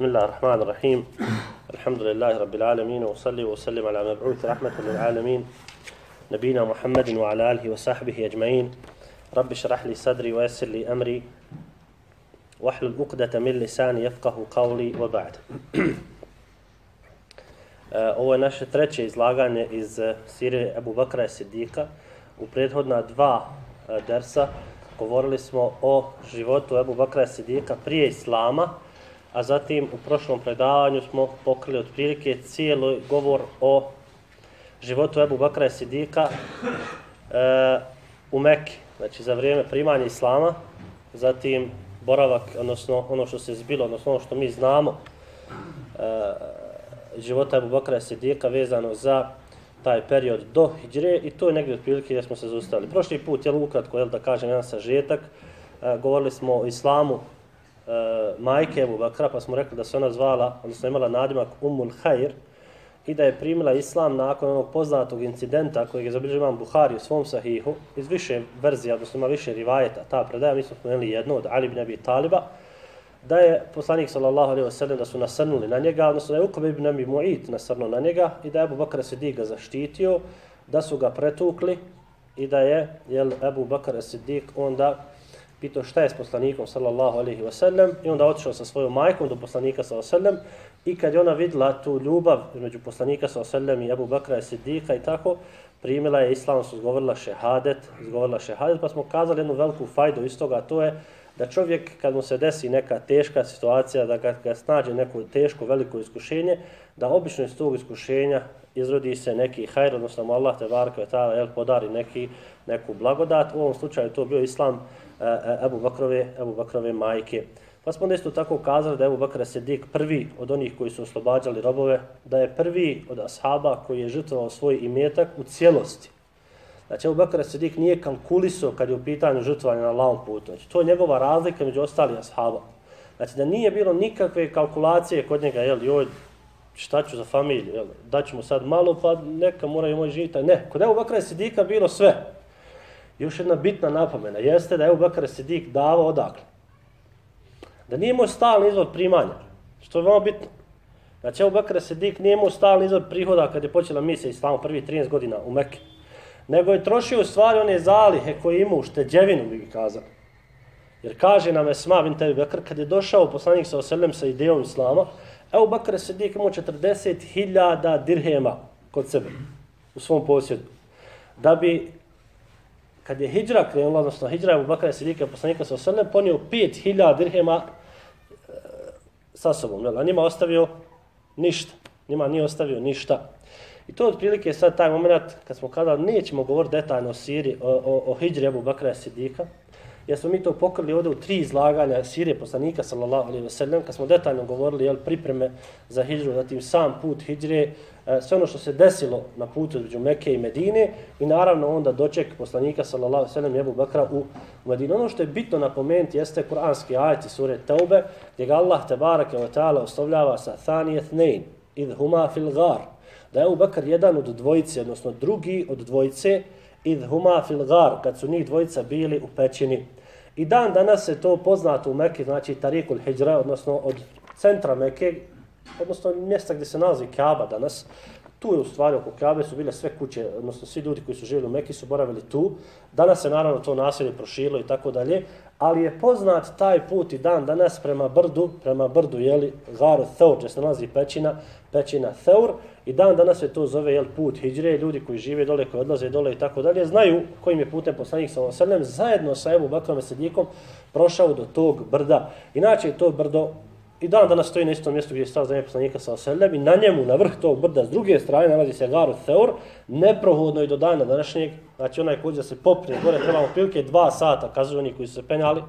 بسم الله الرحمن الرحيم الحمد لله رب العالمين وصلي وسلم على مبعوث رحمة للعالمين نبينا محمد وعلى آله وصحبه أجمعين رب اشرح لي صدري ويسر لي أمري واحلل عقدة من لساني يفقه قولي وبعد Ovo je naše treće izlaganje iz sire Ebu Bakra i Sidika. U prethodna dva dersa govorili smo o životu Ebu Bakra i Sidika prije Islama, a zatim u prošlom predavanju smo pokrili otprilike cijeli govor o životu Ebu Bakra i Sidika e, u Mekke, znači za vrijeme primanja Islama, zatim boravak, odnosno ono što se zbilo, odnosno ono što mi znamo e, života Ebu Bakra i Sidika vezano za taj period do Hidre i to je negdje otprilike gdje smo se zaustavili. Prošli put, je ukratko, jel, da kažem jedan sažetak, e, govorili smo o islamu Eh, majke Ebu Bakra, pa smo rekli da se ona zvala, odnosno imala nadimak Ummul Hayr, i da je primila islam nakon onog poznatog incidenta kojeg je zabilježio imam Buhari u svom sahihu, iz više verzija, odnosno ima više rivajeta, ta predaja, mi smo spomenuli jednu od Ali ibn Abi Taliba, da je poslanik sallallahu alejhi ve sellem da su nasrnuli na njega, odnosno da je Ukab ibn Abi Mu'it nasrnuo na njega i da je Abu Bakr Siddiq ga zaštitio, da su ga pretukli i da je jel Abu Bakr Siddiq onda pitao šta je s poslanikom sallallahu alejhi ve sellem i onda otišao sa svojom majkom do poslanika sallallahu alejhi ve sellem i kad je ona vidla tu ljubav između poslanika sallallahu alejhi ve sellem i Abu Bakra sidika i tako primila je islam, su izgovorila šehadet, izgovorila šehadet, pa smo kazali jednu veliku fajdu iz toga, to je da čovjek kad mu se desi neka teška situacija, da ga, ga snađe neko teško, veliko iskušenje, da obično iz tog iskušenja izrodi se neki hajr, odnosno mu Allah te varka ta el podari neki neku blagodat. U ovom slučaju to bio islam E, e, Ebu Abu Bakrove, Ebu Bakrove majke. Pa smo isto tako kazali da je Abu Bakr Sedik prvi od onih koji su oslobađali robove, da je prvi od ashaba koji je žrtvovao svoj imetak u cijelosti. Znači, Abu Bakr Sidik nije kalkulisao kad je u pitanju žrtvovanja na lavom putu. Znači, to je njegova razlika među ostalih ashaba. Znači, da nije bilo nikakve kalkulacije kod njega, jel, joj, šta ću za familiju, jel, daću mu sad malo, pa neka mora i moj živita. Ne, kod Abu Bakra Sidika bilo sve. Još jedna bitna napomena jeste da je Abu Bakr Sidik davao odakle. Da nije imao stalni izvod primanja, što je veoma bitno. Znači, Abu Bakr Sidik nije imao stalni izvod prihoda kad je počela misija Islamu prvi 13 godina u Mekke nego je trošio u stvari one zalihe koje ima u šteđevinu, bi kazali. Jer kaže nam Esma bin Tebi Bekr, kad je došao poslanik sa oselem sa idejom Islama, Ebu Bakr Sidik imao 40.000 dirhema kod sebe, u svom posjedu. Da bi, kad je hijđra krenula, odnosno hijđra je u Sidika se poslanika sa oselem, ponio 5.000 dirhema e, sa sobom. A njima ostavio ništa. Njima nije ostavio ništa. I to otprilike je sad taj moment kad smo kada nećemo govoriti detaljno o Siri, o, o, o Hidri Ebu Bakra Sidika, jer smo mi to pokrili ovdje u tri izlaganja Sirije poslanika sallallahu alaihi ve sellem, kad smo detaljno govorili jel, pripreme za Hidru, zatim sam put Hidre, E, sve ono što se desilo na putu između Mekke i Medine i naravno onda doček poslanika sallallahu alejhi ve sellem Abu Bakra u Medinu. Ono što je bitno napomenuti jeste kuranski ajeti sure Taube, gdje ga Allah tebareke ve ta'ala ostavljava sa thanijet nein, id huma fil gar, da je Abu Bakr jedan od dvojice, odnosno drugi od dvojice, id huma fil gar, kad su njih dvojica bili u pećini. I dan danas se to poznato u Mekke, znači Tarikul Hijra, odnosno od centra Mekke, odnosno mjesta gdje se nalazi Kaaba danas, tu je u stvari oko Kabe su bile sve kuće, odnosno svi ljudi koji su živjeli u Mekki su boravili tu. Danas se naravno to naselje proširilo i tako dalje, ali je poznat taj put i dan danas prema brdu, prema brdu, jeli, Garu Thor, gdje se nalazi pećina, pećina Thor, i dan danas se to zove jel, put Hidre, ljudi koji žive dole, koji odlaze dole i tako dalje, znaju kojim je putem poslanik sa Oselem, zajedno sa Ebu Bakrom i Sedikom prošao do tog brda. Inače je to brdo i dan danas stoji na istom mjestu gdje je stao za poslanika sa Oselem i na njemu, na vrh tog brda, s druge strane nalazi se Garu Thor, neprohodno i do dana današnjeg, znači onaj koji da se popne gore, trebamo prilike dva sata, kazuju oni koji su se penjali,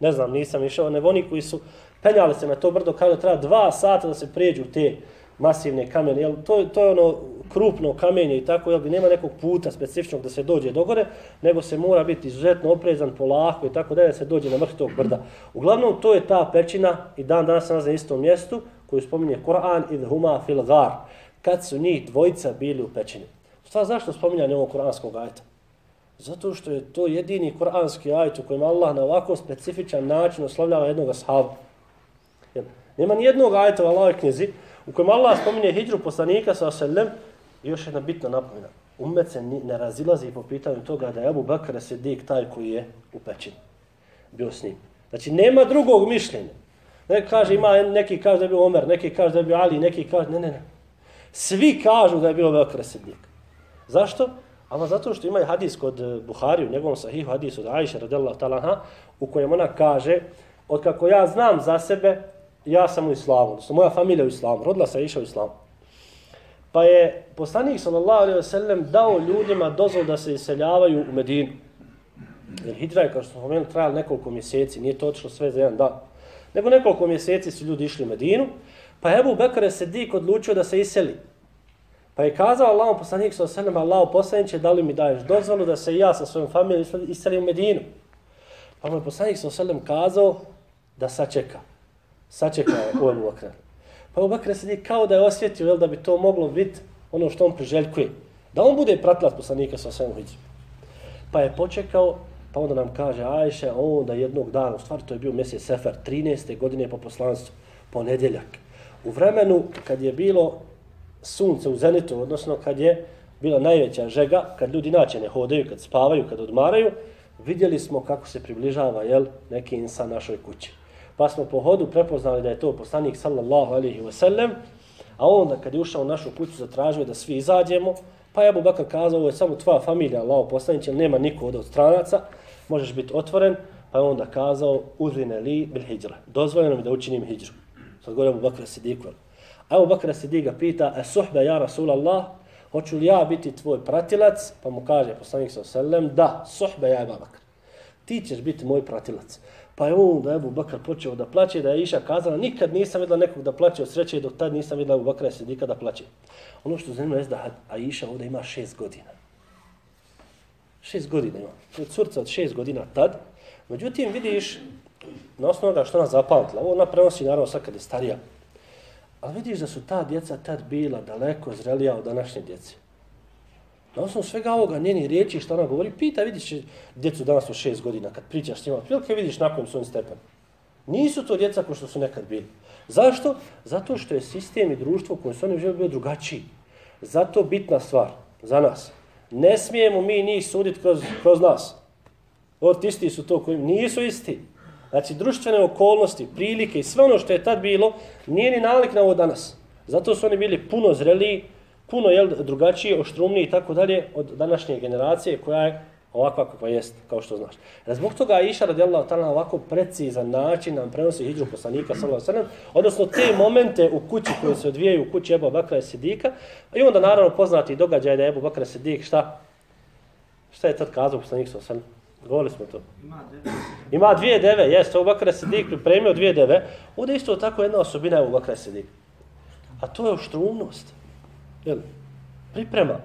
ne znam, nisam išao, ne oni koji su penjali se na to brdo, kao da treba dva sata da se prijeđu te masivne kamene, jel, to, to je ono krupno kamenje i tako, jel, nema nekog puta specifičnog da se dođe do gore, nego se mora biti izuzetno oprezan, polako i tako da se dođe na vrh tog brda. Uglavnom, to je ta pećina i dan danas se na istom mjestu koju spominje Koran i huma fil gar, kad su njih dvojica bili u pećini. Šta zašto spominjanje ovog koranskog ajta? Zato što je to jedini koranski ajt u kojem Allah na ovako specifičan način oslavljava jednog ashaba. Nema ni jednog ajeta u Allahove knjizi u kojem Allah spominje hijđru poslanika sa oselem i još jedna bitna napomina. Umet se ne razilazi po pitanju toga da je Abu Bakr Sidik taj koji je u pećini. Bio s njim. Znači, nema drugog mišljenja. Neki kaže, ima, neki kaže da je bio Omer, neki kaže da je bio Ali, neki kaže, ne, ne, ne. Svi kažu da je bio Bakr Sidik. Zašto? Ama zato što ima hadis kod eh, Buhari, u njegovom sahihu hadis od Aisha radijallahu ta'ala, u kojem ona kaže, od kako ja znam za sebe, ja sam u islamu, odnosno moja familija u islamu, rodila se iša u islamu. Pa je poslanik sallallahu alejhi ve sellem dao ljudima dozvol da se iseljavaju u Medinu. Jer hidra je, kao što smo pomenuli, trajala nekoliko mjeseci, nije to otišlo sve za jedan dan. Nego nekoliko mjeseci su ljudi išli u Medinu, pa Ebu Bekar je sedik odlučio da se iseli. Pa je kazao Allahom poslanik sa osallam, Allaho poslaniće, da li mi daješ dozvolu da se ja sa svojom familijom iselim u Medinu. Pa mu je poslanik sa osallam kazao da sačeka sačekao je u Ebu Bakra. Pa Ebu Bekar sedi kao da je osjetio jel, da bi to moglo biti ono što on priželjkuje. Da on bude pratilac poslanika sa svemu hijđu. Pa je počekao, pa onda nam kaže Ajše, onda jednog dana, u stvari to je bio mjesec Sefer, 13. godine po poslanstvu, ponedjeljak. U vremenu kad je bilo sunce u zenitu, odnosno kad je bila najveća žega, kad ljudi inače ne hodaju, kad spavaju, kad odmaraju, vidjeli smo kako se približava jel, neki insan našoj kući. Pa smo po hodu prepoznali da je to poslanik sallallahu alaihi wa sallam, a onda kad je ušao u našu kuću zatražio da svi izađemo, pa je Abu Bakr kazao, ovo je samo tvoja familija, Allaho poslanić, nema niko od stranaca, možeš biti otvoren, pa je onda kazao, uzine li bil hijra, dozvoljeno mi da učinim hijđru. Sad govori Abu Bakr Sidiku. Abu Bakr Sidik ga pita, e suhbe ja Rasulallah, hoću li ja biti tvoj pratilac? Pa mu kaže poslanik sa sellem, da, suhbe ja Abu Bakr. Ti ćeš biti moj pratilac. Pa je on da je Abu Bakr počeo da plaće, da je Iša kazala, nikad nisam videla nekog da plaće od sreće, dok tad nisam videla Abu Bakr Sidika da plaće. Ono što zanima je da Aisha ovdje ima šest godina. Šest godina ima. To je curca od šest godina tad. Međutim, vidiš, na osnovu što ona zapamtila, ovo ona prenosi naravno sad kad je starija, Ali vidiš da su ta djeca tad bila daleko zrelija od današnje djece. Na osnovu svega ovoga, njeni riječi što ona govori, pita, vidiš djecu danas u šest godina, kad pričaš s njima, prilike vidiš na kojem su oni stepenu. Nisu to djeca ko što su nekad bili. Zašto? Zato što je sistem i društvo koje su oni živjeli bio drugačiji. Zato bitna stvar za nas. Ne smijemo mi njih suditi kroz, kroz nas. Ortisti su to koji nisu isti. Znači, društvene okolnosti, prilike i sve ono što je tad bilo, nije ni nalik na ovo danas. Zato su oni bili puno zreliji, puno jel, drugačiji, oštrumniji i tako dalje od današnje generacije koja je ovakva kakva jest, kao što znaš. A zbog toga Iša radijallahu ta'ala na ovako precizan način nam prenosi hijđu poslanika sallallahu sallam, odnosno te momente u kući koje se odvijaju u kući Ebu Bakra i Sidika, i onda naravno poznati događaj da je Ebu Bakra i Sidik, šta? Šta je tad kazao poslanik sallallahu sallam? Govorili smo to. Ima dvije deve, jeste, Ebu Bakra Sidik pripremio dvije deve. Ovdje isto tako jedna osobina Ebu Bakra Sidik. A to je oštrumnost. Jel? Priprema.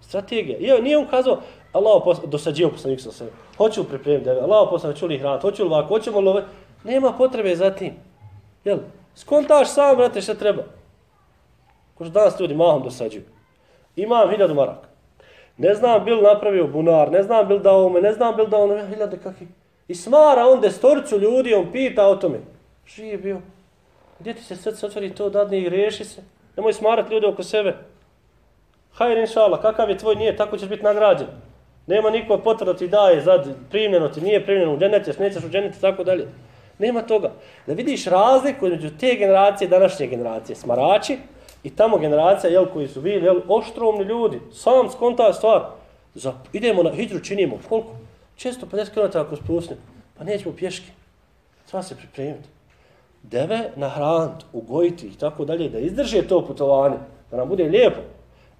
Strategija. I nije on kazao, Allah pos dosađio poslanik sa sebe. Hoću pripremiti deve, Allah poslanik, hoću li hoću li ovako, hoćemo li ove. Nema potrebe za tim. Jel? Skontaš sam, brate, šta treba. Ko što danas ljudi mahom dosađuju. Imam hiljadu maraka. Ne znam bil napravio bunar, ne znam bil dao me, ne znam bil dao ono, me, hiljade kakvi. I smara on destorcu ljudi, on pita o tome. Živi bio. Gdje ti se srce otvori to dadne i reši se? Nemoj smarati ljudi oko sebe. Hajde, inša Allah, kakav je tvoj nije, tako ćeš biti nagrađen. Nema niko potvrda ti daje, zad, primljeno ti, nije primljeno, u dženet nećeš u dženet tako dalje. Nema toga. Da vidiš razliku između te generacije i današnje generacije. Smarači, I tamo generacija, jel, koji su bili, jel, oštromni ljudi, sam skonta stvar, za, idemo na hidru, činimo, koliko? 650 km ako spusnem, pa nećemo pješke, treba se pripremiti. Deve na ugojiti i tako dalje, da izdrže to putovanje, da nam bude lijepo.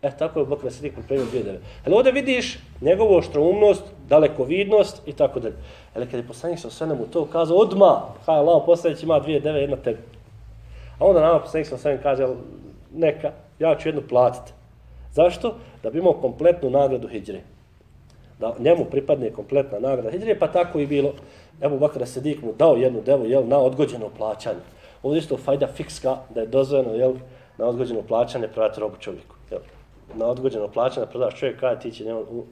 E, tako je Bog Veselik pripremio dvije deve. Ali ovdje vidiš njegovu oštroumnost, dalekovidnost i tako dalje. Ali kada je poslanik sa sve to kazao, odma, kaj Allah poslanik ima dvije deve, jedna tebi. A onda nama poslanik sa sve kaže, neka, ja ću jednu platiti. Zašto? Da bi imao kompletnu nagradu hijđre. Da njemu pripadne kompletna nagrada hijđre, pa tako i bilo. Ebu Bakr Sedik mu dao jednu devu jel, na odgođeno plaćanje. Ovdje isto fajda fikska da je dozvojeno jel, na odgođeno plaćanje prodati robu čovjeku. Jel. Na odgođeno plaćanje prodaš čovjek kada ti će njemu u,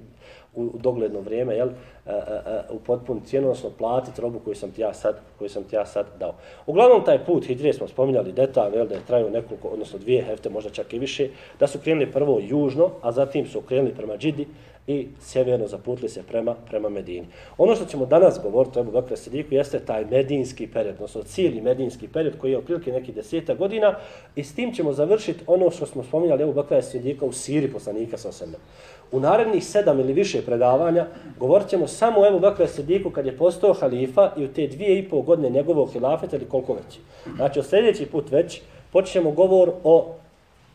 u, u dogledno vrijeme jel, e, e, e, a, a, a, u potpun cijenu, odnosno platiti robu koju sam ti ja sad, koju sam ti ja sad dao. Uglavnom, taj put hidrije smo spominjali detaljno, da je trajao nekoliko, odnosno dvije hefte, možda čak i više, da su krenuli prvo južno, a zatim su krenuli prema Džidi, i sjeverno zaputili se prema, prema Medini. Ono što ćemo danas govoriti o Ebu dakle, Bakr Sidiku jeste taj medinski period, odnosno cijeli medinski period koji je otprilike neki deseta godina i s tim ćemo završiti ono što smo spominjali Ebu Bakr dakle, Sidika u Siri poslanika sa osebne. U narednih sedam ili više predavanja govorit ćemo samo dakle, o Ebu Bakr Sidiku kad je postao halifa i u te dvije i pol godine njegovog hilafeta ili koliko već. Znači, od sljedeći put već počnemo govor o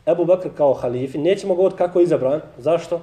Ebu Bakr kao halifi. Nećemo govoriti kako je izabran. Zašto?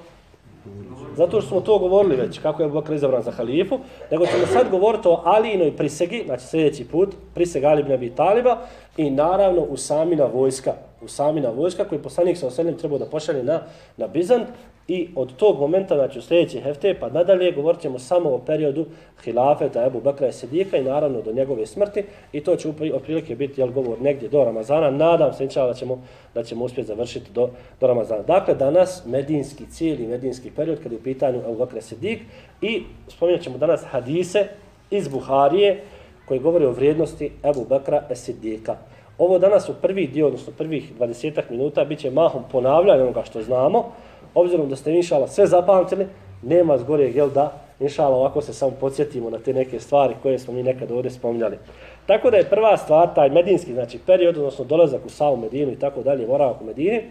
Zato što smo to govorili već, kako je Abu Bakr izabran za halifu, nego ćemo sad govoriti o Alijinoj prisegi, znači sljedeći put, priseg Ali ibn Abi Taliba i naravno Usamina vojska, Usamina vojska koji poslanik sa oseljem trebao da pošalje na, na Bizant i od tog momenta, znači u sljedeći hefte, pa nadalje govorit ćemo samo o periodu hilafeta Ebu Bakra i Sedika i naravno do njegove smrti i to će oprilike biti jel, govor negdje do Ramazana. Nadam se da ćemo, da ćemo uspjeti završiti do, do Ramazana. Dakle, danas medinski cijeli medinski period kada je u pitanju Ebu Bekra i Sedik i spominjat ćemo danas hadise iz Buharije koji govori o vrijednosti Ebu Bakra i Sedika. Ovo danas u prvi dio, odnosno prvih 20 minuta, bit će mahom ponavljanje onoga što znamo, obzirom da ste inšala sve zapamtili, nema zgore jel da inšala ovako se samo podsjetimo na te neke stvari koje smo mi nekad ovdje spominjali. Tako da je prva stvar, taj medinski znači period, odnosno dolazak u Savu Medinu i tako dalje, moravak u Medini, e,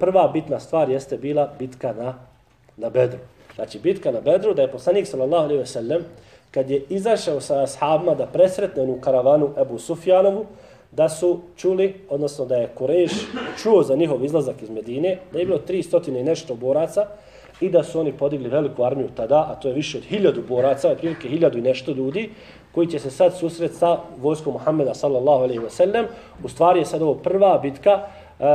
prva bitna stvar jeste bila bitka na, na Bedru. Znači bitka na Bedru, da je poslanik sallallahu alaihi ve sellem, kad je izašao sa ashabima da presretne u karavanu Ebu Sufjanovu, da su čuli, odnosno da je Kureš čuo za njihov izlazak iz Medine, da je bilo 300 i nešto boraca i da su oni podigli veliku armiju tada, a to je više od hiljadu boraca, otprilike hiljadu i nešto ljudi, koji će se sad susret sa vojskom Muhammeda sallallahu alaihi wasallam. U stvari je sad ovo prva bitka, uh,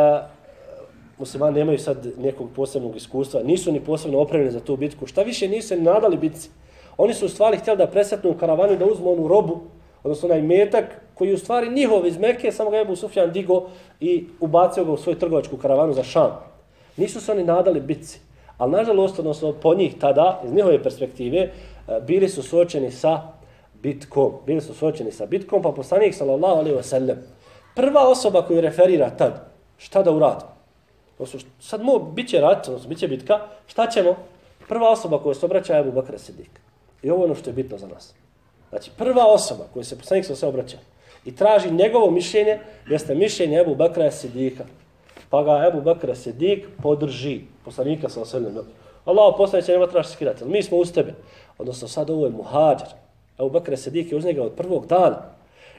muslimani nemaju sad nekog posebnog iskustva, nisu ni posebno opremljeni za tu bitku, šta više nisu ni nadali bitci. Oni su u stvari htjeli da presetnu u karavanu da uzmu onu robu, odnosno onaj metak koji u stvari njihov iz Mekke, samo ga je Ebu Sufjan digo i ubacio ga u svoju trgovačku karavanu za Šam. Nisu se oni nadali bitci, ali nažalost, odnosno po njih tada, iz njihove perspektive, eh, bili su suočeni sa bitkom. Bili su suočeni sa bitkom, pa poslanik, sallallahu alaihi wasallam, prva osoba koju referira tad, šta da uradi? Odnosno, sad mo, bit će rat, odnosno, bit će bitka, šta ćemo? Prva osoba koja se obraća je Abu Bakr Sidik. I ovo je ono što je bitno za nas. Znači, prva osoba koja se poslanik sa sve obraća i traži njegovo mišljenje, jeste mišljenje Ebu Bakra Sidika. Pa ga Ebu Bakra Sidik podrži poslanika sa sve. Allah poslanik nema traži skidati, mi smo uz tebe. Odnosno, sad ovo je muhađer. Ebu Bakra Sidik je uz njega od prvog dana.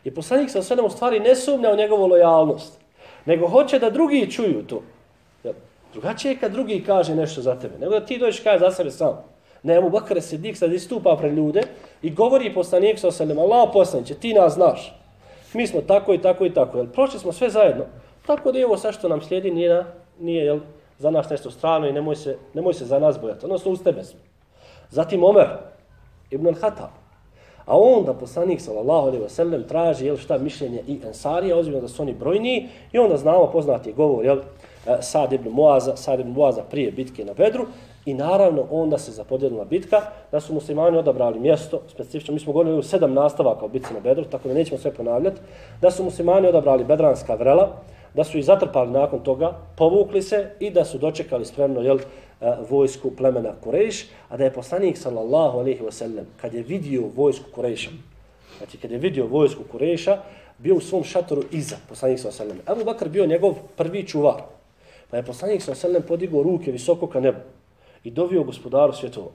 I poslanik sa sve u stvari ne sumnja u njegovu lojalnost, nego hoće da drugi čuju to. Drugačije je kad drugi kaže nešto za tebe, nego da ti dođeš kaže za sebe sam. Ne, Abu Bakr Sidik sad istupa pred ljude i govori poslanik sa osallam, Allah poslaniće, ti nas znaš. Mi smo tako i tako i tako. Jel, prošli smo sve zajedno. Tako da je ovo sve što nam slijedi nije, na, nije jel, za nas nešto strano i nemoj se, nemoj se za nas bojati. Odnosno uz tebe smo. Zatim Omer, Ibn al-Hatab. A onda poslanik sallallahu alejhi ve sellem traži jel šta mišljenje i Ensarija, ozbiljno da su oni brojni i onda znamo poznati govor jel e, Sad ibn Muaza, Sad ibn Muaza prije bitke na Bedru I naravno, onda se zapodjelila bitka, da su muslimani odabrali mjesto, specifično, mi smo govorili u sedam nastavaka o bitci na Bedru, tako da nećemo sve ponavljati, da su muslimani odabrali Bedranska vrela, da su i zatrpali nakon toga, povukli se i da su dočekali spremno jel, e, vojsku plemena Kurejš, a da je poslanik sallallahu alaihi wa sallam, kad je vidio vojsku Kurejša, znači kad je vidio vojsku Kurejša, bio u svom šatoru iza poslanik sallallahu alaihi wa sallam. Abu Bakr bio njegov prvi čuvar, pa je poslanik sallallahu alaihi wa sallam podigao ruke visoko ka nebu i dovio gospodaru svjetova.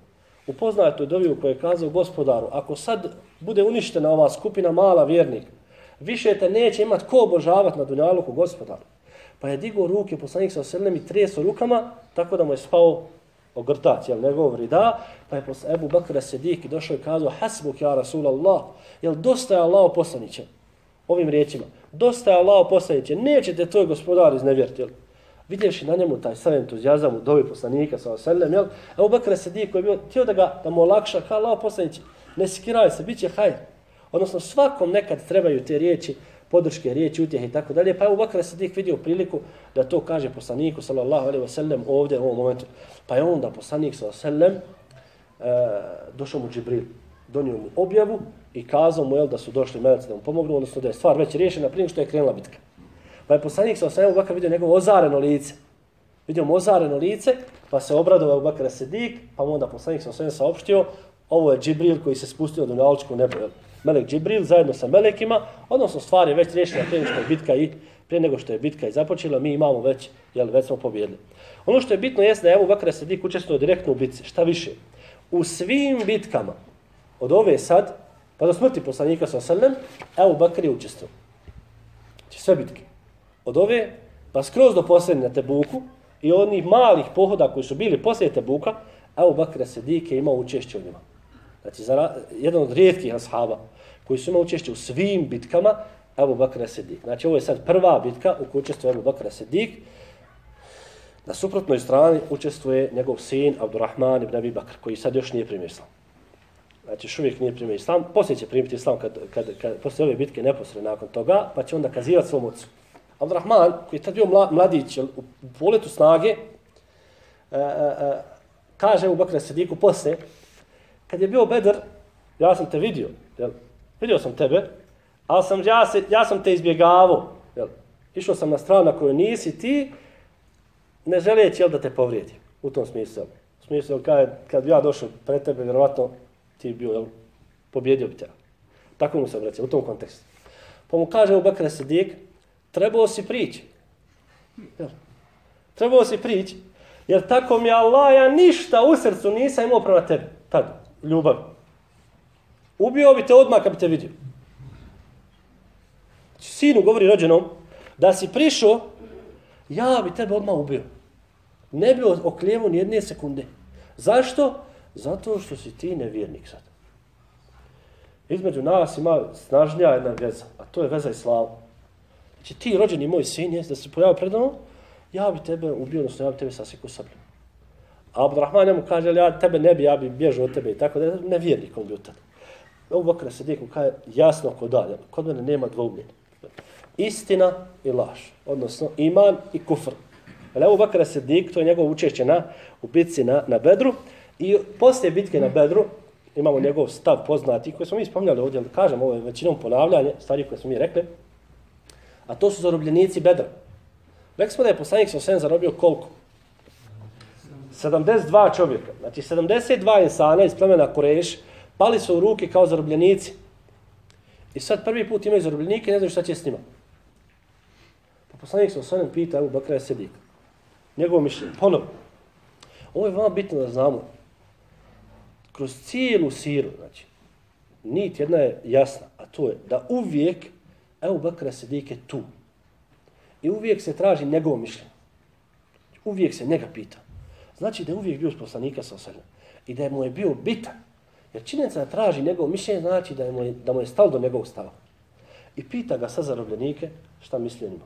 Upoznao je dovio koje je kazao gospodaru, ako sad bude uništena ova skupina mala vjernika, više te neće imat ko obožavati na dunjaluku gospodaru. Pa je digao ruke poslanik sa oselem i treso rukama, tako da mu je spao ogrtac, jel ne govori da, pa je posle Ebu Bakra sedik došao i kazao, hasbuk ja Rasulallah, jel dosta je Allah poslaniće, ovim riječima, dosta je Allah poslaniće, nećete tvoj gospodar iznevjeriti, jel? Vidjevši na njemu taj sav entuzijazam u dobi poslanika sa oselem, jel? Evo Bakr Sadi koji je bio, htio da ga, da mu olakša, kao lao poslanići, ne skiraj se, bit će hajr. Odnosno svakom nekad trebaju te riječi, podrške, riječi, utjehe i tako dalje. Pa je Ebu Bakr Sadik vidio priliku da to kaže poslaniku sallallahu alaihi ve sellem ovdje u ovom momentu. Pa je onda poslanik sallallahu alaihi ve sellem eh, došao mu Džibril, donio mu objavu i kazao mu jel, da su došli meleci da mu pomognu, odnosno da je stvar već riješena prije što je krenula bitka. Pa je poslanik sa osvijem Bakar vidio njegovo ozareno lice. Vidio mu ozareno lice, pa se obradovao Bakar Sedik, pa mu onda poslanik sa osvijem saopštio, ovo je Džibril koji se spustio do naličku nebo. Jel? Melek Džibril zajedno sa Melekima, odnosno stvar je već riješena prije što je bitka i prije nego što je bitka i započela, mi imamo već, jel, već smo pobjedili. Ono što je bitno jeste da je Ebu Bakr Sedik učestvovao direktno u bitci. Šta više? U svim bitkama, od ove sad, pa do smrti poslanika sa Selem, Ebu Bakr je učestvovao. Znači sve bitke. Od ove, pa skroz do posljednje na Tebuku i onih malih pohoda koji su bili poslije Tebuka, Ebu Bakr Sedik je imao učešće u njima. Znači, za, jedan od rijetkih ashaba koji su imao učešće u svim bitkama, Ebu Bakr Sedik. Znači, ovo je sad prva bitka u kojoj učestvuje Ebu Bakr Sedik. Na suprotnoj strani učestvuje njegov sin Abdurrahman ibn Abi Bakr, koji sad još nije primio islam. Znači, još uvijek nije primio islam. Poslije će primiti islam kad, kad, kad, poslije ove bitke neposredno nakon toga, pa će onda kazivati svom ocu. Abdurrahman, koji je tad bio mladić u poletu snage, e, e, e kaže u Bakre Sediku posle, kad je bio Bedr, ja sam te vidio, jel? vidio sam tebe, ali sam, ja, se, ja sam te izbjegavao. Jel? Išao sam na stranu na kojoj nisi ti, ne želeći jel, da te povrijedi. U tom smislu. U smislu, jel, kad, kad bi ja došao pred tebe, vjerovatno ti bi bio, jel, pobjedio bi te. Tako mu se reći, u tom kontekstu. Pa mu kaže u Bakre Sedik, trebao si prići. Jel? Trebao si prići. Jer tako mi Allah, ja ništa u srcu nisam imao prema tebi. Tad, ljubav. Ubio bi te odmah kad bi te vidio znači, sinu govori rođenom, da si prišao, ja bi tebe odmah ubio. Ne bi oklijevo ni jedne sekunde. Zašto? Zato što si ti nevjernik sad. Između nas ima snažnija jedna veza, a to je veza islama. Znači ti rođeni moj sin jest da se pojavio pred mnom, ja bi tebe ubio, odnosno ja bi tebe sasvijek usabljen. A Abdurrahman mu kaže, ja tebe ne bi, ja bi bježao od tebe i tako da ne nevjernik on bio tada. Ovo Bakra se dijekom kaže, jasno ko dalje, kod mene nema dvoubljenja istina i laž, odnosno iman i kufr. Ali Ebu Bakr Sidik, to je njegov učešće na, u bitci na, na Bedru. I poslije bitke na Bedru imamo njegov stav poznati koji smo mi spomnjali ovdje, kažem, ovo je većinom ponavljanje, stvari koje smo mi rekli. A to su zarobljenici Bedra. Rekli smo da je poslanik sa osvijem zarobio koliko? 72 čovjeka. Znači 72 insana iz plemena Kureš pali su u ruke kao zarobljenici. I sad prvi put imaju zarobljenike i ne znaju šta će s njima. Pa Poslanik sa osvijem pita Ebu Bakra Sedika. Njegovo mišljenje. Ponovno. Ovo je veoma bitno da znamo. Kroz cijelu siru, znači, nit jedna je jasna, a to je da uvijek Ebu Bekra Sedik je tu. I uvijek se traži njegovo mišljenje. Uvijek se njega pita. Znači da je uvijek bio s poslanika sa osvijem. I da je mu je bio bitan. Jer činjenica da traži njegovo mišljenje znači da, je mu je, da mu je stalo do njegovog stava. I pita ga sa zarobljenike šta misli o njima.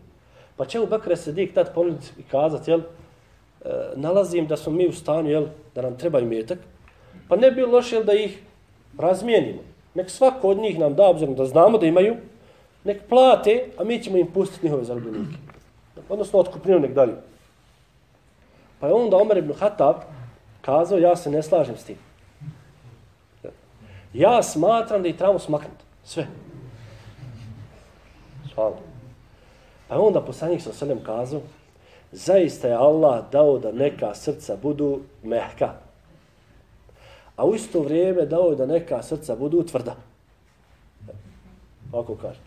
Pa će u Bekre Sedik tad ponuditi i kazati, jel, e, nalazim da smo mi u stanju, jel, da nam treba imetak, pa ne bi bilo loše, jel, da ih razmijenimo. Nek svako od njih nam da, obzirom da znamo da imaju, nek plate, a mi ćemo im pustiti njihove zarobljenike. Odnosno, otkupninu nek daju. Pa je onda Omer ibn Hatab kazao, ja se ne slažem s tim. Ja smatram da ih trebamo smaknuti. Sve. Hvala. Pa onda poslanik sa selem kazao, zaista je Allah dao da neka srca budu mehka. A u isto vrijeme dao je da neka srca budu tvrda. Ovako kaže.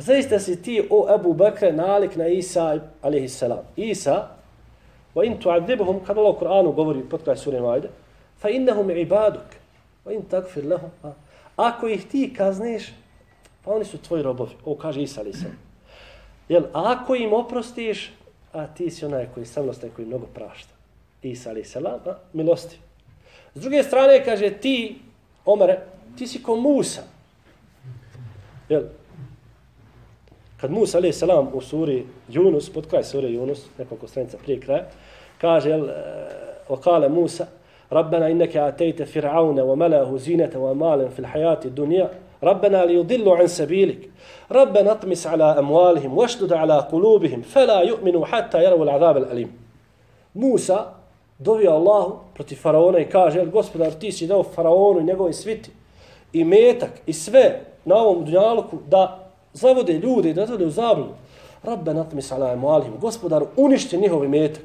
A zaista si ti, o Ebu Bekre, nalik na Isa, alaihissalam. Isa, wa in tu'adibuhum, kad Allah u Kur'anu govori pod kraj suri Majde, fa innahum ibaduk, wa in takfir lahum. Ako ih ti kazniš, pa oni su tvoji robovi. Ovo kaže Isa, alaihissalam. Jel, ako im oprostiš, a ti si onaj koji samnostaj, koji mnogo prašta. Isa alaihissalam, milosti. S druge strane, kaže, ti, Omere, ti si ko Musa. Jel, kad Musa ali selam u suri Yunus, pod kraj suri Yunus, nekoliko stranica prije kraja, kaže, jel, okale Musa, Rabbena inneke atejte fir'aune wa malahu zinete wa malen fil hajati dunija, ربنا ليضلوا عن سبيلك ربنا اطمس على أموالهم واشدد على قلوبهم فلا يؤمنوا حتى يروا العذاب الأليم موسى dovio Allahu protiv faraona i kaže, jel, gospodar, ti si dao faraonu i njegove sviti i metak i sve na ovom dunjaluku da zavode ljude i da zavode u zabludu. Rabbe natmi salamu alihim, gospodar, uništi njihov imetak.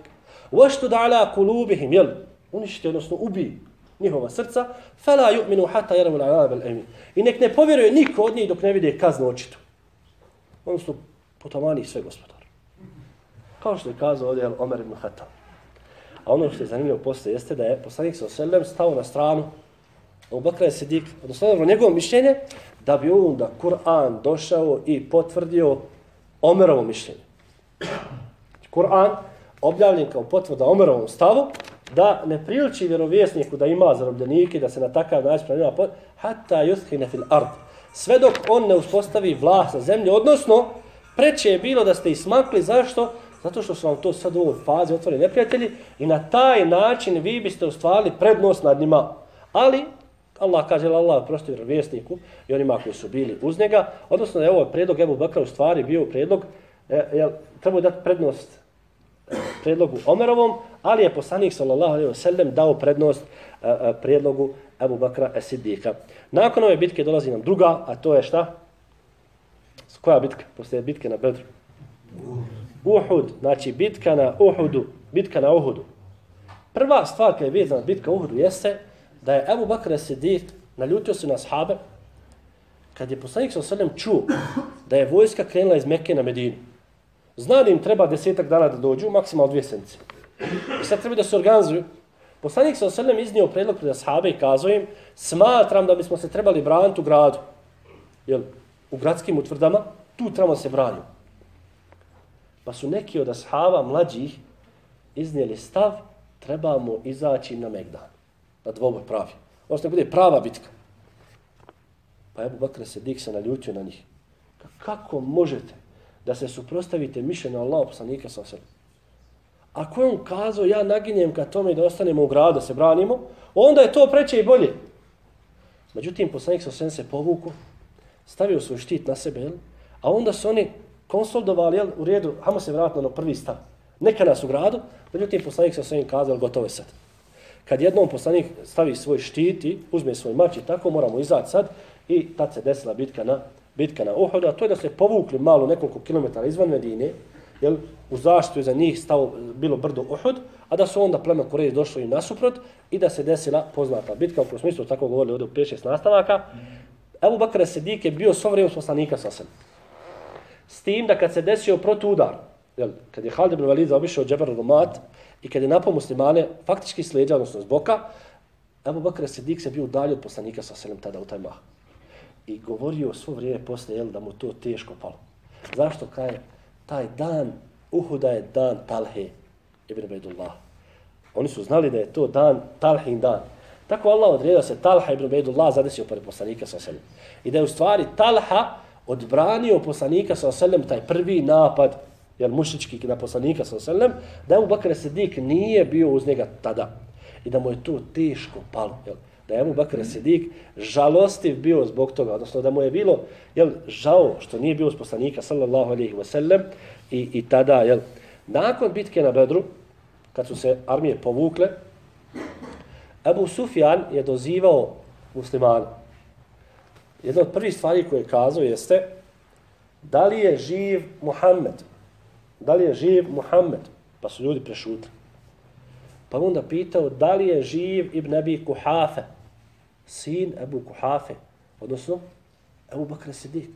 Vaštu da ala kulubihim, jel, uništi, odnosno ubi njihova srca, fela yu'minu hata jeravu al-'adab al-amin. I nek ne povjeruje niko od njih dok ne vide kaznu očitu. Odnosno, potamani sve gospodar. Kao što je kazao ovdje Omer ibn Khattab. A ono što je zanimljivo posle jeste da je poslanik sa Oselem stao na stranu Abu Bakra je Sidik, odnosno njegovo mišljenje, da bi onda Kur'an došao i potvrdio Omerovo mišljenje. Kur'an objavljen kao potvrda Omerovom stavu, da ne priliči vjerovjesniku da ima zarobljenike, da se na takav način pravima pot, hatta yuthine fil ard. Sve dok on ne uspostavi vlast na zemlji, odnosno, preće je bilo da ste ismakli, zašto? Zato što su vam to sad u ovoj fazi otvorili neprijatelji i na taj način vi biste ostvarili prednost nad njima. Ali, Allah kaže, Allah prosti vjerovjesniku i onima koji su bili uz njega, odnosno evo je ovo predlog Ebu Bakra u stvari bio predlog, e, je, treba dati prednost e, predlogu Omerovom, ali je poslanik sallallahu alejhi ve sellem dao prednost e, e, predlogu Abu Bakra es-Siddiqa. Nakon ove bitke dolazi nam druga, a to je šta? Koja bitka? Posle bitke na Bedru. Uhud, znači bitka na Uhudu, bitka na Uhudu. Prva stvar koja je vezana bitka u Uhudu jeste da je Abu Bakr es-Siddiq naljutio se na sahabe kad je poslanik sallallahu alejhi čuo da je vojska krenula iz Mekke na Medinu. Zna da im treba desetak dana da dođu, maksimalno dvije sedmice. I sad treba da se organizuju. Poslanik sa osrednjem iznio predlog pred ashabe i kazao im, smatram da bismo se trebali braniti u gradu. Jel, u gradskim utvrdama, tu trebamo se braniti. Pa su neki od ashaba mlađih iznijeli stav, trebamo izaći na Megdan. Na dvoboj pravi. Ovo što bude prava bitka. Pa Ebu Bakr se dik se naljutio na njih. Kako možete da se suprostavite mišljenju Allah poslanika sa osrednjem? Ako je on kazao, ja naginjem ka tome da ostanemo u gradu, da se branimo, onda je to preće i bolje. Međutim, poslanik sa sve se povuku, stavio svoj štit na sebe, jel? a onda su oni konsolidovali jel, u redu, hajmo se vratno na ono prvi stav. Neka nas u gradu, međutim, poslanik sa sve kazao, gotovo je sad. Kad jednom poslanik stavi svoj štit i uzme svoj mač i tako, moramo izaći sad i tad se desila bitka na, bitka na Uhudu, a to je da se povukli malo nekoliko kilometara izvan Medine, jel, u zaštitu za njih stao bilo brdo Uhud, a da su onda pleme Kureji došli i nasuprot i da se desila poznata bitka, u smislu tako govorili ovdje u 5-6 nastavaka. Ebu Bakr Sedik je bio svo vrijeme poslanika sasvim. S tim da kad se desio protudar, jel, kad je Halid ibn Walid zaobišao Džebar Rumat i kad je napao muslimane faktički sleđa, odnosno zboka, boka, Ebu Bakr Sidik se bio udalio od poslanika sa selem tada u taj mah. I govorio svo vrijeme posle jel, da mu to teško palo. Zašto? Kaj taj dan Uhuda je dan Talhe ibn Bejdullah. Oni su znali da je to dan Talhin dan. Tako Allah odredio se Talha ibn Bejdullah zadesio pored poslanika sa selem. I da je u stvari Talha odbranio poslanika sa selem taj prvi napad jel, mušički na poslanika sa selem, da je Bakr Sidik nije bio uz njega tada. I da mu je to teško palo. Jel da je Abu Bakr Sidik žalostiv bio zbog toga, odnosno da mu je bilo jel, žao što nije bio poslanika sallallahu alaihi wasallam i, i tada, jel, nakon bitke na Bedru, kad su se armije povukle, Abu Sufjan je dozivao muslimana. Jedna od prvih stvari koje je kazao jeste da li je živ Muhammed? Da li je živ Muhammed? Pa su ljudi prešutili. Pa onda pitao da li je živ Ibn Abi Kuhafe? sin Ebu Kuhafe, odnosno Ebu Bakr Sidik.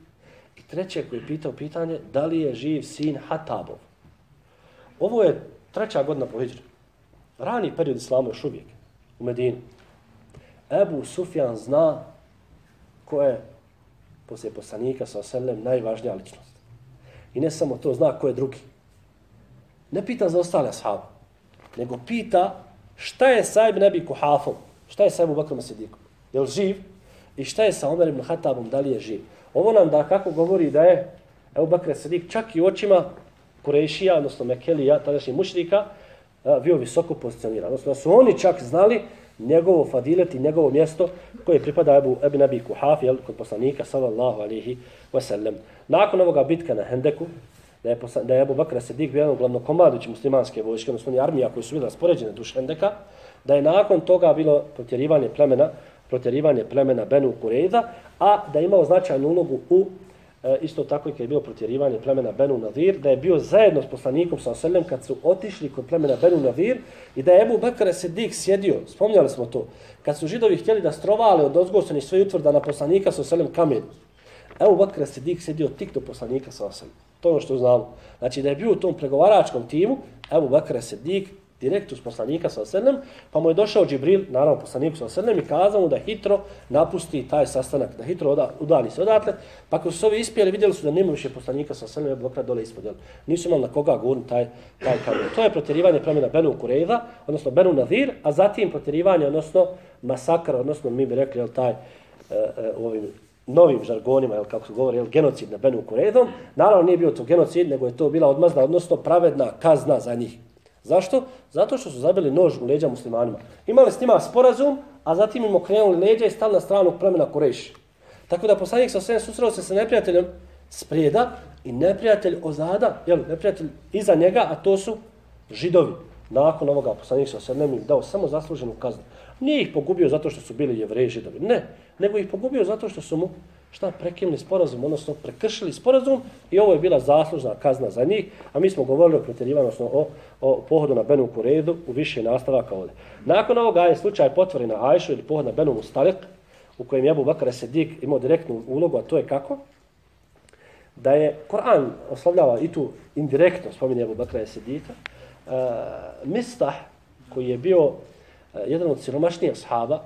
I treće koji je pitao pitanje, da li je živ sin Hatabov. Ovo je treća godina po Hidžri. Rani period islama još uvijek u Medini. Ebu Sufjan zna ko je poslije poslanika sa oselem najvažnija ličnost. I ne samo to, zna ko je drugi. Ne pita za ostale ashabe, nego pita šta je sa Ibn Abi Kuhafom, šta je sa Ebu Bakrom Sidikom je li živ? I šta je sa Omer ibn Hatabom, da li je živ? Ovo nam da kako govori da je Ebu Bakr Sidik čak i očima Kurešija, odnosno Mekelija, tadašnjih mušrika, bio visoko pozicioniran. Odnosno da su oni čak znali njegovo fadilet i njegovo mjesto koje pripada Ebu Ibn Abi Kuhaf, jel, kod poslanika, sallallahu alihi wasallam. Nakon ovoga bitka na Hendeku, da je, da je Abu Bakr Sedik bio jedan glavnokomandujuć muslimanske vojske, odnosno armija koje su bila raspoređene duš Hendeka, da je nakon toga bilo protjerivanje plemena, protjerivanje plemena Benu Kurejda, a da je imao značajnu ulogu u e, isto tako i kad je bilo protjerivanje plemena Benu Nadir, da je bio zajedno s poslanikom sa Oselem kad su otišli kod plemena Benu Nadir i da je Ebu Bekr Sedik sjedio, spomnjali smo to, kad su židovi htjeli da strovale od ozgoštenih sve utvrda na poslanika sa Oselem kamen. Ebu Bekr Sedik sjedio tik do poslanika sa Oselem. To je ono što znamo. Znači da je bio u tom pregovaračkom timu, Ebu Bekare Sedik direkt uz poslanika sa osrednjem, pa mu je došao Džibril, naravno poslaniku sa osrednjem, i kazao mu da hitro napusti taj sastanak, da hitro oda, udali se odatle, pa kad su ovi ispijeli, vidjeli su da nema više poslanika sa osrednjem, je blokrat dole ispod, jel? nisu imali na koga gurni taj, taj kamen. To je protjerivanje promjena Benu Kurejda, odnosno Benu Nadir, a zatim protjerivanje, odnosno masakar, odnosno mi bi rekli, jel, taj, e, e, u ovim novim žargonima, jel, kako se govori, jel, genocid na Benu Kurejdom. Naravno, nije bio to genocid, nego je to bila odmazda, odnosno pravedna kazna za njih. Zašto? Zato što su zabili nož u leđa muslimanima. Imali s njima sporazum, a zatim im okrenuli leđa i stali na stranu plemena Kureš. Tako da poslanik sa svem susreo se sa neprijateljem sprijeda i neprijatelj ozada, jel, neprijatelj iza njega, a to su židovi. Nakon ovoga poslanik sa svem im dao samo zasluženu kaznu. Nije ih pogubio zato što su bili jevreji židovi. Ne, nego ih pogubio zato što su mu šta prekinuli sporazum, odnosno prekršili sporazum i ovo je bila zaslužna kazna za njih, a mi smo govorili o pretjerivanju, odnosno o, o pohodu na Benu Kuredu u više nastavaka ovdje. Nakon ovoga je slučaj potvori na Ajšu ili pohod na Benu Mustalek, u kojem je Abu Bakar Sedik imao direktnu ulogu, a to je kako? Da je Koran oslavljava i tu indirektno, spominje Abu Bakar Sedika, uh, eh, Mistah, koji je bio Eh, jedan od siromašnijih ashaba,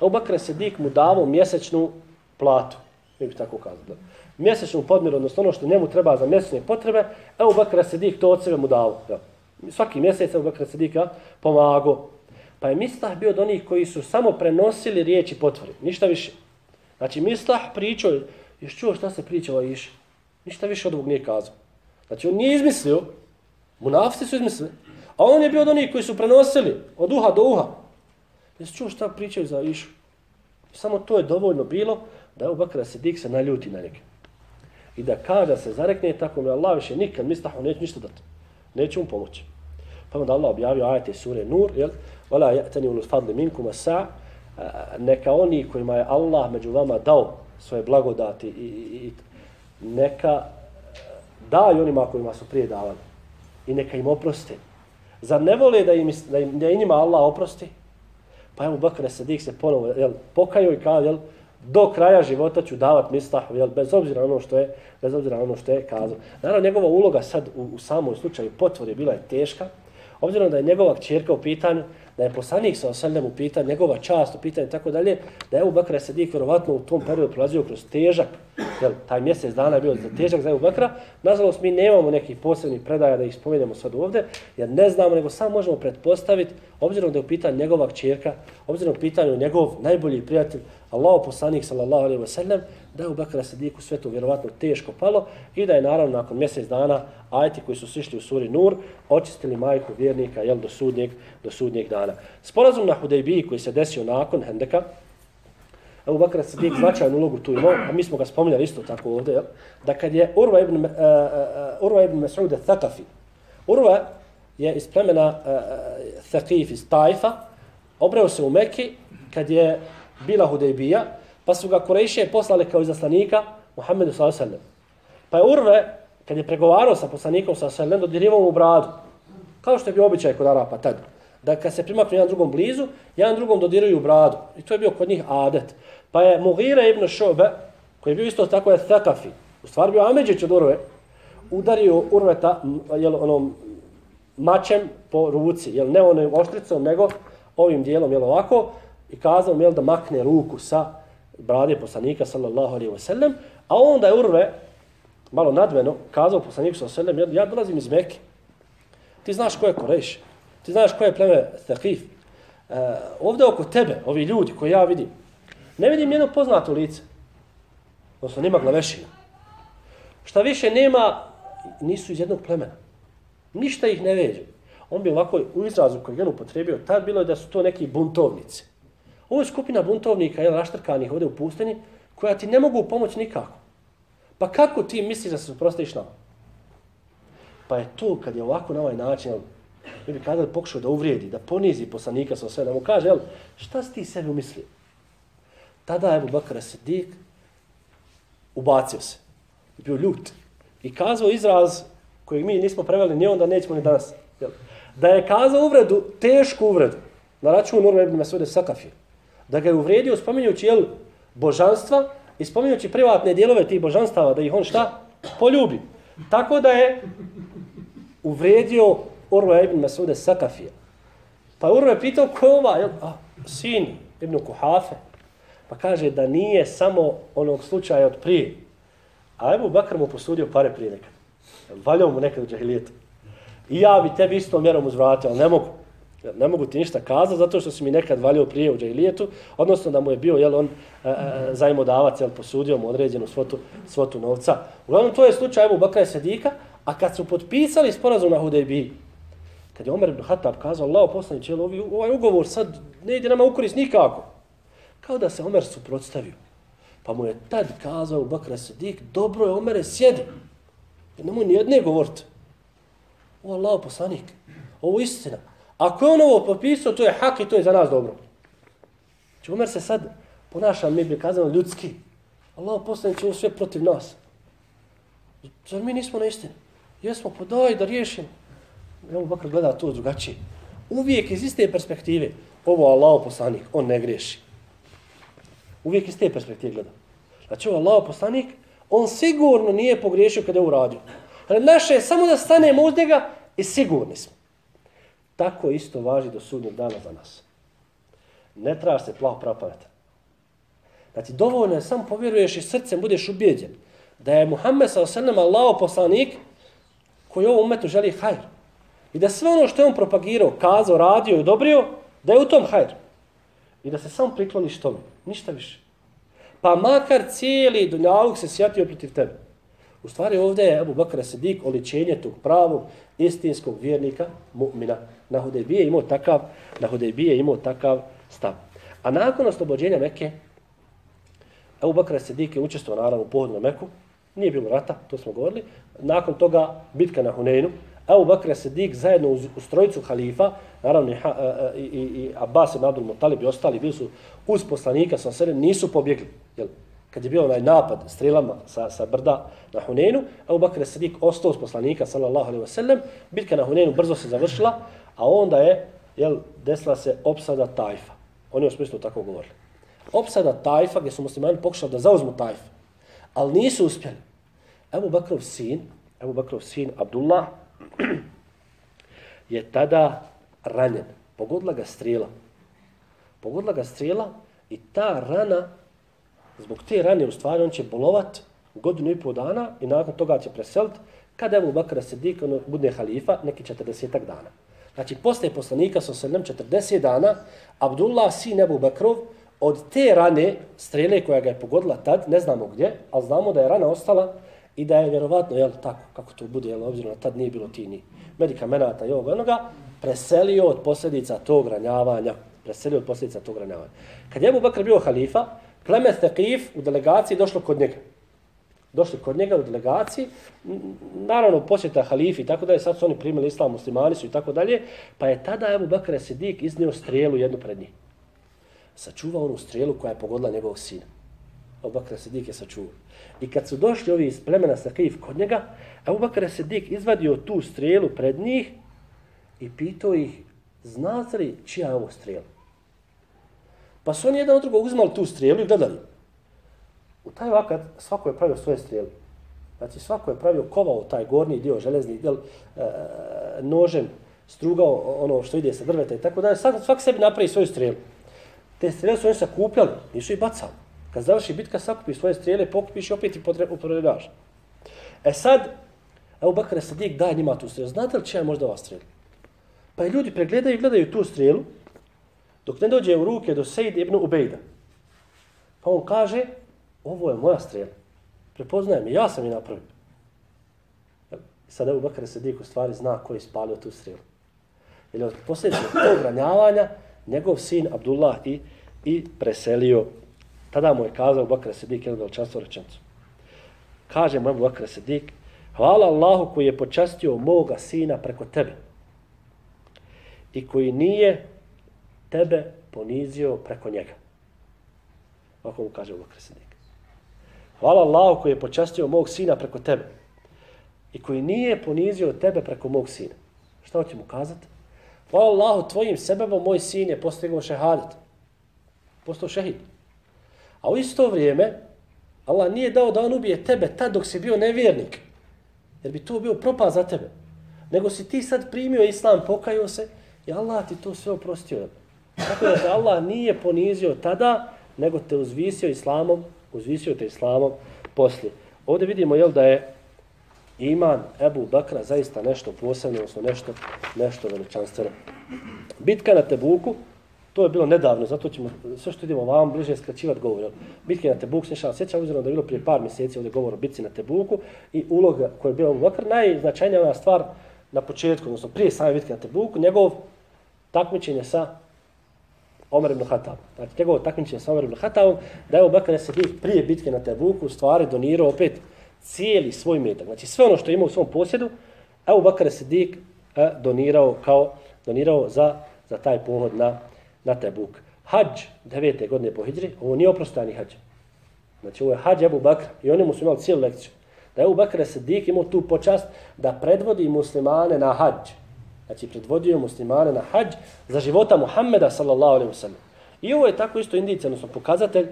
Abu Bakr Sedik mu davao mjesečnu platu mi bi tako kazali. Mjesečnu podmiru, odnosno ono što njemu treba za mjesečne potrebe, Abu Bakr Sedik to od sebe mu davao. Ja. Svaki mjesec Abu Bakr Sedika pomago. Pa je Mistah bio od onih koji su samo prenosili riječi potvori, ništa više. Znači Mistah pričao, još čuo šta se pričalo o ništa više od ovog nije kazao. Znači on nije izmislio, munafci su izmislili, a on je bio od onih koji su prenosili od uha do uha. Jesi čuo šta pričaju za Išu? Samo to je dovoljno bilo da Abu Bakr Sidik se naljuti na njega. I da kaže se zarekne tako mi Allah više nikad mistahu neće ništa dati. Neće mu pomoći. Pa onda Allah objavio ajete sure Nur, jel? Vala ja'tani ulus fadli minkum asa, neka oni kojima je Allah među vama dao svoje blagodati i, i, i neka daju onima kojima su prije davali. I neka im oproste. Zar ne vole da im, da im, da im njima Allah oprosti? Pa evo Bakr Sadik se ponovo jel, pokajao i kao, jel, do kraja života ću davat mistah, jel, bez obzira ono što je, bez obzira ono što je kazao. Naravno, njegova uloga sad u, u samom slučaju potvore bila je teška, obzirom da je njegova čerka u pitanju, da je poslanik sa oseljem u pitanju, njegova čast u pitanju i tako dalje, da je Ebu Bakra Sedik vjerovatno u tom periodu prolazio kroz težak, jel, taj mjesec dana je bio za težak za Ebu Bakra, nažalost mi nemamo nekih posebnih predaja da ih spomenemo sad ovdje, jer ne znamo, nego samo možemo pretpostaviti, obzirom da je u pitanju njegova čerka, obzirom da je u pitanju njegov najbolji prijatelj, Allah poslanik sallallahu alejhi ve sellem da je u Bekara Sadiku sve to vjerovatno teško palo i da je naravno nakon mjesec dana ajti koji su sišli u suri Nur očistili majku vjernika jel, do, sudnjeg, do sudnjeg dana. Sporazum na Hudejbiji koji se desio nakon Hendeka, Ebu Bakr Sadiq značajnu ulogu tu imao, a mi smo ga spominjali isto tako ovdje, jel? da kad je Urva ibn, uh, uh, Urva ibn Mas'ude Thakafi, Urva je iz plemena uh, Thaqif iz Tajfa, obreo se u Mekki kad je bila Hudejbija, pa su ga Kurejše poslali kao izaslanika Muhammedu s.a.v. Pa je Urve, kad je pregovarao sa poslanikom s.a.v. dodirivao mu bradu. Kao što je bio običaj kod Arapa tad. Da kad se primaknu jedan drugom blizu, jedan drugom dodiruju bradu. I to je bio kod njih adet. Pa je Mughira ibn Šobe, koji je bio isto tako je Thakafi, u stvari bio Ameđić od Urve, udario Urveta jel, onom mačem po ruci, jel, ne onom oštricom, nego ovim dijelom, jel, ovako, i kazao mu da makne ruku sa brade poslanika sallallahu alejhi wasallam, a onda je Urve malo nadmeno, kazao poslaniku sallallahu alejhi wasallam, ja dolazim iz Mekke. Ti znaš ko je Korejš, Ti znaš ko je pleme Thaqif? Uh, ovdje oko tebe, ovi ljudi koji ja vidim, ne vidim jedno poznato lice. Odnosno, nema glavešina. Šta više nema, nisu iz jednog plemena. Ništa ih ne veđe. On bi ovako u izrazu koji je upotrebio, tad bilo je da su to neki buntovnici. Ovo je skupina buntovnika, jel, raštrkanih ovdje u pustini, koja ti ne mogu pomoći nikako. Pa kako ti misliš da se suprostaviš nama? Pa je to, kad je ovako na ovaj način, jel, mi bi kada pokušao da uvrijedi, da ponizi poslanika sa sve, da mu kaže, jel, šta si ti sebi umislio? Tada je Ebu Bakr Sidik ubacio se. I bio ljut. I kazao izraz kojeg mi nismo preveli ni onda, nećemo ni danas. Jel? Da je kazao uvredu, tešku uvredu, na račun Nurma ibn Mesude Sakafir. Da ga je uvredio spominjući jel, božanstva i spominjući privatne dijelove tih božanstava, da ih on šta? Poljubi. Tako da je uvredio Urva ibn Masude Sakafija. Pa Urva je pitao ko je ova? Jel? A, sin ibn Kuhafe. Pa kaže da nije samo onog slučaja od prije. A Ebu Bakr mu posudio pare prije nekad. Valjao mu nekad u džahilijetu. I ja bi tebi isto mjerom uzvratio, ali ne mogu. Ne mogu ti ništa kazati zato što si mi nekad valjao prije u džajlijetu, odnosno da mu je bio jel, on e, e, zajmodavac, jel, posudio mu određenu svotu, svotu novca. Uglavnom, to je slučaj Ebu Bakra i Sedika, a kad su potpisali sporazum na Hudejbiji, kad je Omer ibn Hatab kazao, Allah poslanić, jel, ovaj ugovor sad ne ide nama ukorist nikako. Kao da se Omer suprotstavio. Pa mu je tad kazao Ebu Bakra Sedik, dobro je Omere, sjedi. Jer nemoj nijedne govoriti. O Allah, poslanik, ovo je istina. Ako je on ovo popisao, to je hak i to je za nas dobro. Če Omer se sad ponaša, mi bi kazano, ljudski. Allah, poslanik, će ovo sve protiv nas. Zar mi nismo na istini? Jesmo, pa daj ovaj da riješim. Evo Bakr gleda to drugačije. Uvijek iz iste perspektive, ovo Allah poslanik, on ne griješi. Uvijek iz te perspektive gleda. Znači, ovo Allah poslanik, on sigurno nije pogriješio kada je uradio. Ali naše je samo da stanemo uz njega i sigurni smo. Tako isto važi do sudnjeg dana za nas. Ne treba se plaho prapametan. Znači, dovoljno je samo povjeruješ i srcem budeš ubijeđen da je Muhammed sa osanem poslanik koji ovom umetu želi hajr. I da sve ono što je on propagirao, kazao, radio i odobrio, da je u tom hajr. I da se samo prikloniš tome. Ništa više. Pa makar cijeli dunjaluk se sjatio protiv tebe. U stvari ovdje je Abu Bakr Sidik oličenje tog pravog istinskog vjernika mu'mina. Na Hudejbije imao takav, na Hudejbije imao takav stav. A nakon oslobođenja Mekke, Abu Bakr Sidik je učestvovao naravno u pohodu na Meku. Nije bilo rata, to smo govorili. Nakon toga bitka na Huneinu. Abu Bakr Sidik zajedno uz, uz trojicu halifa, naravno i, e, e, i, i, Abbas ibn Abdul Muttalib i ostali bili su uz poslanika sa sredem, nisu pobjegli. Jel? Kad je bio onaj napad strelama sa, sa brda na Hunenu, Abu Bakr Sidik ostao s poslanika sallallahu alaihi wasallam, bitka na Hunenu brzo se završila, a onda je jel, desila se opsada Tajfa. Oni u smislu tako govorili. Opsada Tajfa, gdje su muslimani pokušali da zauzmu Tajfa, ali nisu uspjeli. Abu Bakrov sin, Abu Bakrov sin Abdullah, je tada ranjen. Pogodila ga strela. Pogodila ga strela i ta rana, zbog te rane u stvari, on će bolovat godinu i pol dana i nakon toga će preseliti kada Ebu Bakr Sidik ono, budne halifa neki 40 dana. Znači, posle poslanika sa 7 40 dana, Abdullah, sin Ebu Bakrov, od te rane strele koja ga je pogodila tad, ne znamo gdje, ali znamo da je rana ostala i da je vjerovatno, jel, tako, kako to bude, jel, obzirom na tad nije bilo tini medikamenata i ovoga onoga, preselio od posljedica tog ranjavanja. Preselio od posljedica tog ranjavanja. Kad je Ebu Bakr bio halifa, pleme Thaqif u delegaciji došlo kod njega. Došli kod njega u delegaciji, naravno posjeta halifi, tako da je sad su oni primili islam, muslimani su i tako dalje, pa je tada Abu Bakr Sidik iznio strelu jednu pred njih. Sačuvao onu strelu koja je pogodila njegovog sina. Abu Bakr Sidik je sačuvao. I kad su došli ovi iz plemena Sakif kod njega, Abu Bakr Sidik izvadio tu strelu pred njih i pitao ih, znate li čija je ovo strela? Pa su oni jedan od drugog uzimali tu strelu i gledali. U taj vakat svako je pravio svoje strele. Znači svako je pravio kovao taj gornji dio, železni dio, e, nožem, strugao ono što ide sa drveta i tako da svak, svak sebi napravi svoju strelu. Te strele su oni sakupljali, nisu i bacali. Kad završi bitka, sakupi svoje strele, pokupiš i opet ih upotrebaš. E sad, Evo Bakr Sadik daje njima tu strijelu. Znate li čija je možda ova strijela? Pa ljudi pregledaju i gledaju tu strelu, dok ne dođe u ruke do Sejid ibn Ubejda. Pa on kaže, ovo je moja strela. Prepoznajem ja sam je napravio. Sad Ebu Bakar Sadik u stvari zna ko je spalio tu strelu. Jer od posljednog tog ranjavanja, njegov sin Abdullah i, i preselio. Tada mu je kazao Bakar Sadik jednu veličanstvo rečencu. Kaže mu Ebu Bakar Sadik, Hvala Allahu koji je počastio moga sina preko tebe i koji nije tebe ponizio preko njega. Ovako mu kaže Abu Bakr Hvala Allahu koji je počastio mog sina preko tebe i koji nije ponizio tebe preko mog sina. Šta hoće mu kazati? Hvala Allahu tvojim sebebom moj sin je postigao šehadet. Postao šehid. A u isto vrijeme Allah nije dao da on ubije tebe tad dok si bio nevjernik. Jer bi to bio propa za tebe. Nego si ti sad primio islam, pokajao se i Allah ti to sve oprostio. Tako da te Allah nije ponizio tada, nego te uzvisio islamom, uzvisio te islamom poslije. Ovdje vidimo jel da je iman Ebu Bakra zaista nešto posebno, odnosno nešto, nešto veličanstveno. Bitka na Tebuku, to je bilo nedavno, zato ćemo sve što idemo vam bliže skraćivati govor. Bitke na Tebuku, se šal sjeća, uzirano da je bilo prije par mjeseci ovdje govor o bitci na Tebuku i uloga koja je bila Ebu Bakr, najznačajnija stvar na početku, odnosno prije same bitke na Tebuku, njegov takmičenje sa Omer ibn Khattab. Znači, njegovo takmičenje sa Omer ibn Khattabom, da je Obakar Bakr prije bitke na Tebuku u stvari donirao opet cijeli svoj metak. Znači, sve ono što ima u svom posjedu, Ebu Bakar Sedik eh, donirao kao donirao za, za taj pohod na, na Tebuk. Hadž devete godine po Hidri, ovo nije oprostani hadž. Znači, ovo je hadž Ebu Bakr i oni mu su imali cijelu lekciju. Da je Ebu Bakar Sedik imao tu počast da predvodi muslimane na hadž. Znači, predvodio muslimane na hađ za života Muhammeda, sallallahu alaihi wasallam. I ovo je tako isto indicija, odnosno pokazatelj,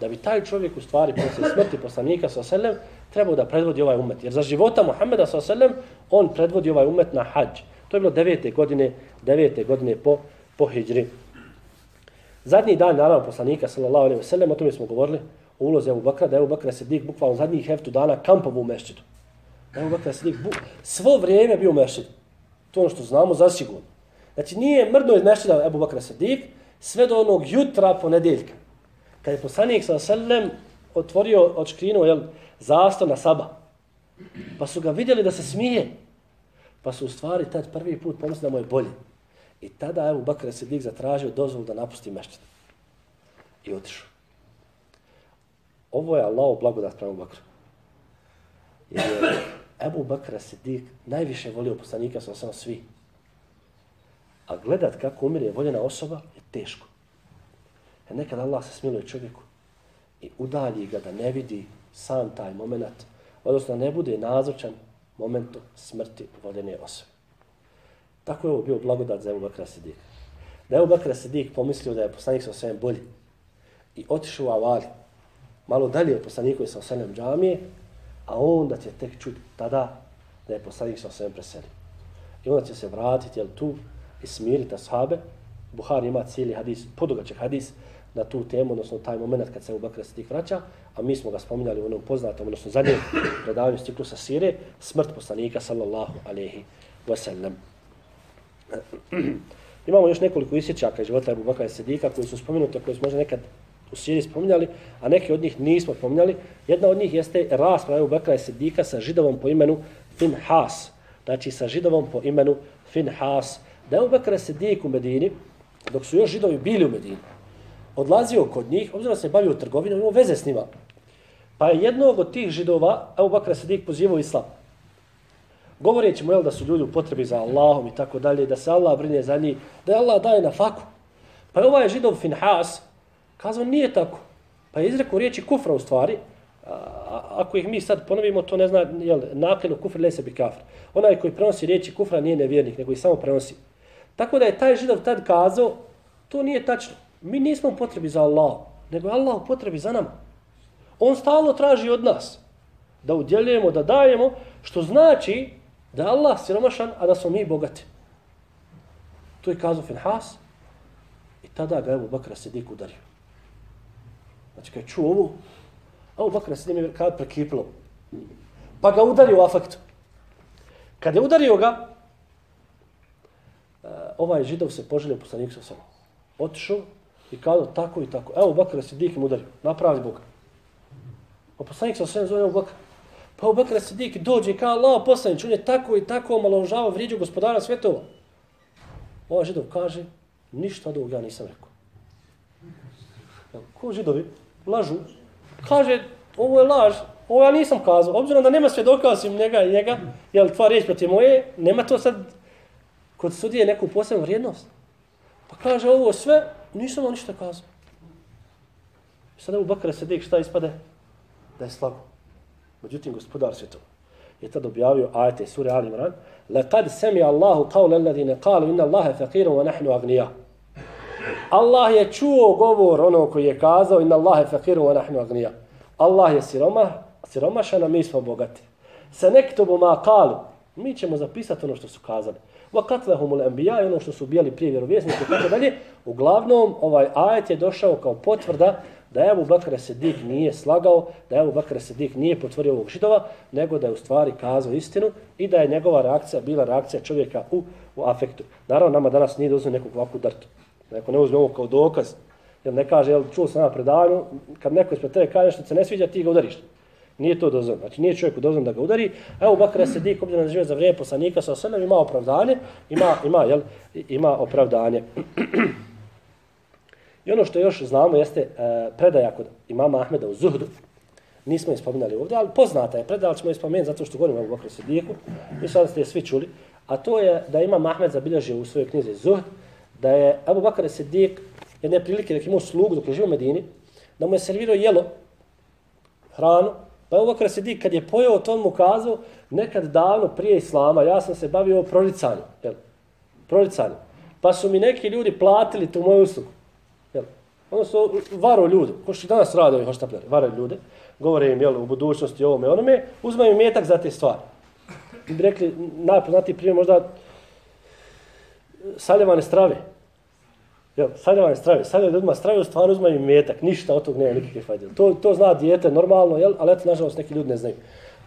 da bi taj čovjek u stvari posle smrti poslanika, sallallahu alaihi trebao da predvodi ovaj umet. Jer za života Muhammeda, sallallahu alaihi on predvodi ovaj umet na hađ. To je bilo devete godine, devete godine po, po hijri. Zadnji dan, naravno, poslanika, sallallahu alaihi wasallam, o tome smo govorili, o ulozi Ebu Bakra, da je Ebu Bakra sedik bukvalno zadnjih heftu dana kampovu u mešćidu. Da je Ebu Bakra bu... svo vrijeme bio u mešćidu. To ono što znamo zasigurno. Znači nije mrdno iz Ebu Bakra Sadik sve do onog jutra ponedeljka. Kad je poslanik sa Selem otvorio, odškrinuo jel, zastav na Saba. Pa su ga vidjeli da se smije. Pa su u stvari tad prvi put pomislili da mu je bolje. I tada Ebu Bakr Sadik zatražio dozvolu da napusti mešćid. I otišao. Ovo je Allah blagodat prema Bakru. Jer je Ebu Bakra Siddiq najviše volio poslanika sa samo svi. A gledat kako umire voljena osoba je teško. Jer nekad Allah se smiluje čovjeku i udalji ga da ne vidi sam taj moment, odnosno ne bude nazočan momentu smrti voljene osobe. Tako je ovo bio blagodat za Ebu Bakra Siddiq. Da je Ebu Bakra Siddiq pomislio da je poslanik sa svem bolji i otišao u Avali, malo dalje od poslanikovi sa svem džamije, a onda će tek čuti tada da je poslanik sa svem preselio. I onda će se vratiti, jel tu, i smiriti ashabe. Buhari ima cijeli hadis, podugačak hadis na tu temu, odnosno taj moment kad se u Sidik vraća, a mi smo ga spominjali u onom poznatom, odnosno zadnjem predavanju ciklusa Sire, smrt poslanika, sallallahu alaihi wasallam. Imamo još nekoliko isjećaka iz života Ebu Bakra Sidika koji su spomenuti, koji su možda nekad u Siriji spominjali, a neke od njih nismo spominjali. Jedna od njih jeste rasprava Ebu Bekra i Sidika sa židovom po imenu Finhas. Znači sa židovom po imenu Finhas. Da je Ebu Bekra i Sidik u Medini, dok su još židovi bili u Medini, odlazio kod njih, obzirom da se bavio trgovinom, imao veze s njima. Pa je jednog od tih židova, Ebu Bekra i Sidik pozivao islam. Govoreći mu jel, da su ljudi u potrebi za Allahom i tako dalje, da se Allah brine za njih, da je Allah daje na faku. Pa je ovaj židov Finhas, Kazao, nije tako. Pa je izrekao riječi kufra u stvari, a, ako ih mi sad ponovimo, to ne zna, jel, nakljeno kufr lese bi kafr. Onaj koji prenosi riječi kufra nije nevjernik, nego ih samo prenosi. Tako da je taj židov tad kazao, to nije tačno. Mi nismo u potrebi za Allah, nego Allah u potrebi za nama. On stalno traži od nas da udjeljujemo, da dajemo, što znači da Allah siromašan, a da smo mi bogati. To je kazao Finhas i tada ga Ebu Bakra Sidik udario. Znači, kad je čuo ovo, a u Bakra se njemi kada prekiplo. Pa ga udario u afektu. Kad je udario ga, e, ovaj židov se poželio poslanik sa sobom. Otišao i kazao tako i tako. Evo, Bakra se mu udario. Napravi Boga. A poslanik sa sobom zove u Bakra. Pa u Bakra se dik dođe i kao Allah poslanik. on je tako i tako omaložavao vriđu gospodara svetova. Ovaj židov kaže, ništa od ja nisam rekao. Ko židovi? lažu, kaže, ovo je laž, ovo ja nisam kazao, obzirom da nema svjedoka osim njega i njega, jel tva riječ protiv moje, nema to sad kod sudije neku posebnu vrijednost. Pa kaže ovo sve, nisam vam ništa kazao. Sada u Bakara se dik šta ispade? Da je slago. Međutim, gospodar svjetova je tad objavio ajete sure Ali Imran, لَقَدْ سَمِيَ اللَّهُ قَوْلَ الَّذِينَ قَالُوا إِنَّ اللَّهَ فَقِيرٌ وَنَحْنُ أَغْنِيَا Allah je čuo govor ono koji je kazao inna Allahe fakiru wa nahnu agnija. Allah je siroma, siromašan, a mi smo bogati. Se nektobu ma kalu, mi ćemo zapisati ono što su kazali. Wa katlahumul anbiya ono što su ubijali prije vjerovjesnike tako dalje. Uglavnom ovaj ajet je došao kao potvrda da je Abu Bakr Sedik nije slagao, da je Abu Bakr Sedik nije potvrdio ovog židova, nego da je u stvari kazao istinu i da je njegova reakcija bila reakcija čovjeka u, u afektu. Naravno, nama danas nije dozvo nekog ovakvu drtu. Neko ne uzme ovo kao dokaz, jer ne kaže, jel, čuo sam na predavanju, kad neko ispred tebe kaže što se ne sviđa, ti ga udariš. Nije to dozvan. Znači nije čovjeku dozvan da ga udari. Evo Bakr Sedik, obzirom da žive za vrijeme poslanika sa osvrnom, ima opravdanje, ima, ima, jel, ima opravdanje. I ono što još znamo jeste e, predaja kod imama Ahmeda u Zuhdu. Nismo je spominjali ovdje, ali poznata je predaja, ali ćemo je spomenuti zato što govorimo o Bakr Sediku. I sad ste je svi čuli. A to je da ima Ahmed zabilježio u svojoj knjizi Zuhd, da je Abu Bakr Sedik jedne prilike da imao slugu dok je živio u Medini, da mu je servirao jelo, hranu, pa Abu Bakr Sedik kad je pojeo to, mu kazao, nekad davno prije Islama, ja sam se bavio proricanjem, jel? proricanjem. Pa su mi neki ljudi platili tu moju uslugu. Jel? Ono su varo ljudi, ko što danas rade ovi hoštapljari, varo ljude, govore im jel, u budućnosti ovome onome, uzmaju metak za te stvari. I bi rekli, najpoznatiji primjer možda saljevane strave. Jel, saljevane strave. Saljevane ljudima strave u stvari uzmaju metak, ništa od tog nema nikakve fajde. To, to zna dijete normalno, jel, ali eto, nažalost, neki ljudi ne znaju.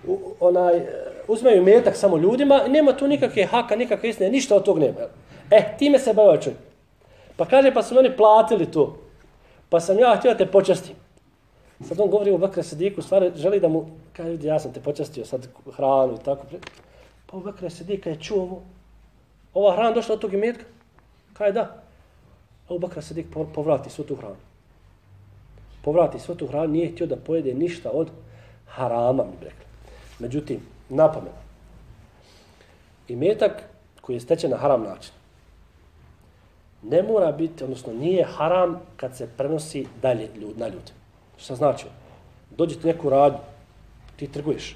U, onaj, uzmaju metak samo ljudima nema tu nikakve haka, nikakve istine, ništa od tog nema. Jel. E, time se bavio ovaj čovjek. Pa kaže, pa su meni platili to. Pa sam ja htio da te počastim. Sad on govori u Bakra Sediku, stvari želi da mu, kaže, vidi, ja sam te počastio sad hranu i tako. Pa u Bakra Sedika je čuo ovo. Ova hrana došla od tog imetka. Kaj da? A u Bakra povrati svu tu hranu. Povrati svu tu hranu, nije htio da pojede ništa od harama, mi bi rekli. Međutim, napomen. Imetak koji je stečen na haram način, ne mora biti, odnosno nije haram kad se prenosi dalje ljud, na ljude. Šta znači? Dođe ti neku radnju, ti trguješ,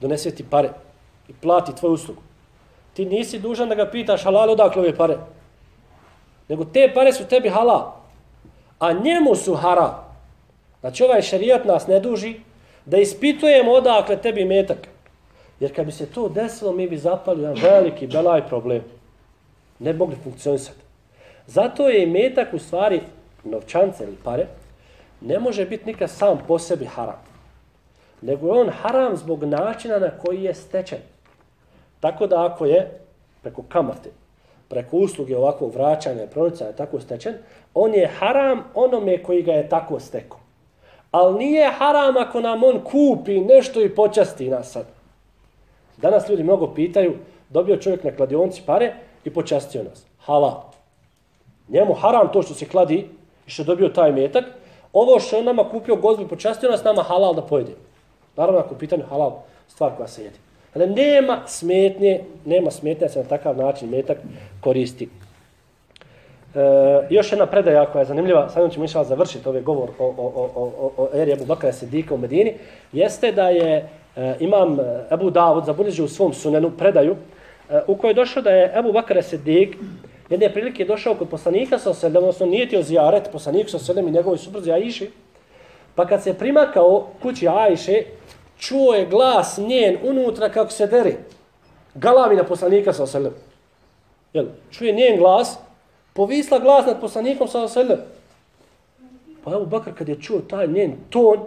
donese ti pare i plati tvoju uslugu. Ti nisi dužan da ga pitaš halal odakle ove pare. Nego te pare su tebi halal. A njemu su haram. Znači ovaj šarijat nas ne duži da ispitujemo odakle tebi metak. Jer kad bi se to desilo, mi bi zapali jedan veliki belaj problem. Ne mogli funkcionisati. Zato je i metak u stvari novčance ili pare, ne može biti nikad sam po sebi haram. Nego je on haram zbog načina na koji je stečen. Tako da ako je preko kamate, preko usluge ovakvog vraćanja i prolicanja tako stečen, on je haram onome koji ga je tako stekao. Ali nije haram ako nam on kupi nešto i počasti nas sad. Danas ljudi mnogo pitaju, dobio čovjek na kladionci pare i počastio nas. Halal. Njemu haram to što se kladi i što je dobio taj metak. Ovo što je nama kupio gozbu i počastio nas, nama halal da pojede. Naravno, ako pitanju halal, stvar koja se jede. Ali nema smetnje, nema smetnje da se na takav način metak koristi. E, još jedna predaja koja je zanimljiva, sad ćemo išla završiti ovaj govor o, o, o, o, o eri Ebu Bakara Sidika u Medini, jeste da je e, imam e, Ebu Davud zabudiđe u svom sunenu predaju e, u kojoj je došao da je Ebu Bakara Sedik jedne prilike došao kod poslanika sa oselem, odnosno nije ti zijaret poslanik sa selem i njegovoj supruzi Aiši, pa kad se primakao kući Aiše, čuo je glas njen unutra kako se deri. Galami na poslanika sa oselem. Jel, čuje njen glas, povisla glas nad poslanikom sa oselem. Pa Abu Bakr kad je čuo taj njen ton,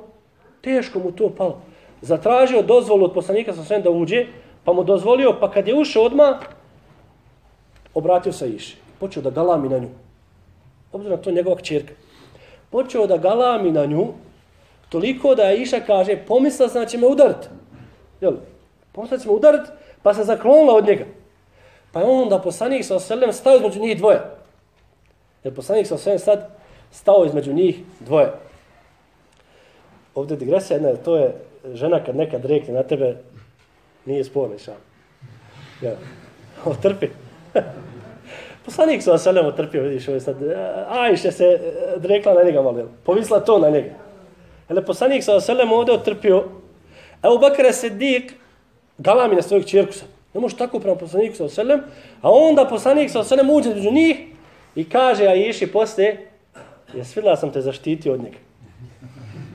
teško mu to palo. Zatražio dozvolu od poslanika sa oselem da uđe, pa mu dozvolio, pa kad je ušao odmah, obratio se Iši. Počeo da galami na nju. Obzirom to njegova kćerka. Počeo da galami na nju, toliko da Iša kaže, pomisla sam da će me udarit. Jel? Pomisla će me udarit, pa se zaklonila od njega. Pa je onda poslanik sa oselem stao između njih dvoje. Jer poslanik sa oselem sad stao između njih dvoje. Ovdje digresija jedna, to je žena kad nekad rekne na tebe, nije sporno, šal. Ja. Otrpi. Poslanik sa Selem otrpio, vidiš, ovo je sad, ajše se eh, rekla na njega malo, povisla to na njega. Ali poslanik sa Selem ovdje otrpio, evo Bakara Sedik galami na svojeg čirku sad. Ne može tako prema poslaniku sa Selem, a onda poslanik sa Selem uđe među njih i kaže, a iši poslije, je sam te zaštitio od njega.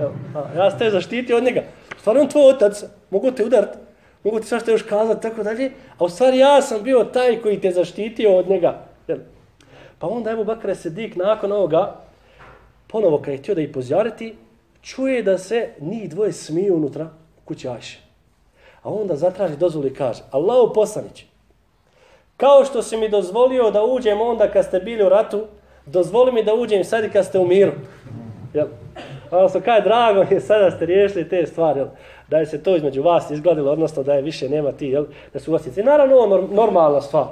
Evo, a, ja sam te zaštitio od njega. Stvarno on tvoj otac, mogu te udarti, mogu ti svašta još kazati, tako dalje, a u stvari ja sam bio taj koji te zaštitio od njega. Jel? Pa onda Ebu Bakr Sedik nakon ovoga, ponovo kada je htio da ih pozjariti, čuje da se njih dvoje smiju unutra kuće Ajše. A onda zatraži dozvolu i kaže, Allahu poslanić, kao što si mi dozvolio da uđem onda kad ste bili u ratu, dozvoli mi da uđem sad i kad ste u miru. Jel? Odnosno, kaj drago je sada ste riješili te stvari, jel? da je se to između vas izgladilo, odnosno da je više nema ti, jel? da su I Naravno, ovo normalna stvar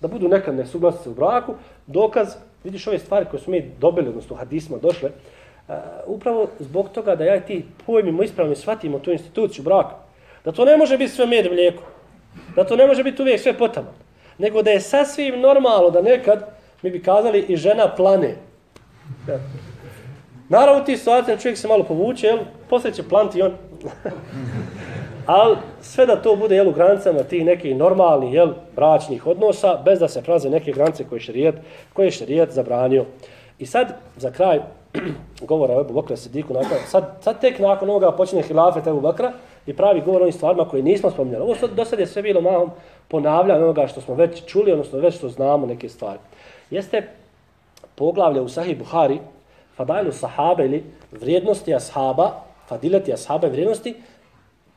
da budu nekad nesuglasice u braku, dokaz, vidiš ove stvari koje smo mi dobili, odnosno hadisma došle, Eh, upravo zbog toga da ja i ti pojmimo ispravno i shvatimo tu instituciju braka, da to ne može biti sve med i mlijeko, da to ne može biti uvijek sve potamo, nego da je sasvim normalno da nekad, mi bi kazali, i žena plane. Ja. Naravno, ti situacije, čovjek se malo povuče, jel? poslije će planti on. Ali sve da to bude jel, u granicama tih nekih normalnih jel, bračnih odnosa, bez da se praze neke granice koje je šarijet, koje je šarijet zabranio. I sad, za kraj govora o Ebu Bakra Sidiku, nakon, sad, sad tek nakon ovoga počinje hilafet Ebu Bakra i pravi govor o onim stvarima koje nismo spominjali. Ovo sad, do sad je sve bilo malom ponavljanje onoga što smo već čuli, odnosno već što znamo neke stvari. Jeste poglavlje u Sahih Buhari, Fadailu sahabe ili vrijednosti ashaba, fadileti ashaba vrijednosti,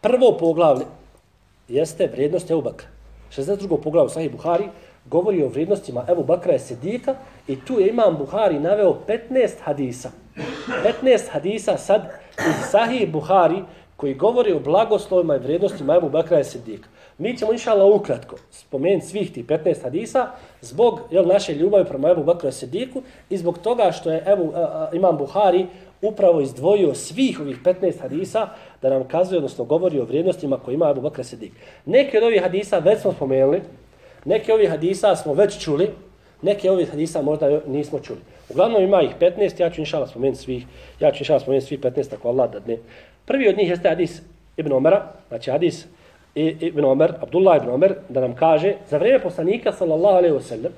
prvo poglavlje jeste vrijednost Ebu Bakra. 62. poglavlje Sahih Buhari govori o vrijednostima Ebu Bakra je Sedika i tu je imam Buhari naveo 15 hadisa. 15 hadisa sad iz Sahih Buhari koji govori o blagoslovima i vrijednostima Ebu Bakra je Sedika. Mi ćemo inšala ukratko spomenuti svih tih 15 hadisa zbog jel, naše ljubavi prema Ebu Bakra i Sediku i zbog toga što je Ebu, a, a, imam Buhari upravo izdvojio svih ovih 15 hadisa da nam kazuje, odnosno govori o vrijednostima koje ima Ebu Bakra Sidik. Neke od ovih hadisa već smo spomenuli, neke ovih hadisa smo već čuli, neke ovih hadisa možda nismo čuli. Uglavnom ima ih 15, ja ću inšala spomenuti svih, ja ću inšala spomenuti svih 15 ako Allah da. Prvi od njih jeste hadis Ibn Omera, znači hadis Ibn Omer, Abdullah Ibn Omer, da nam kaže, za vrijeme poslanika, sallallahu alaihi wa sallam,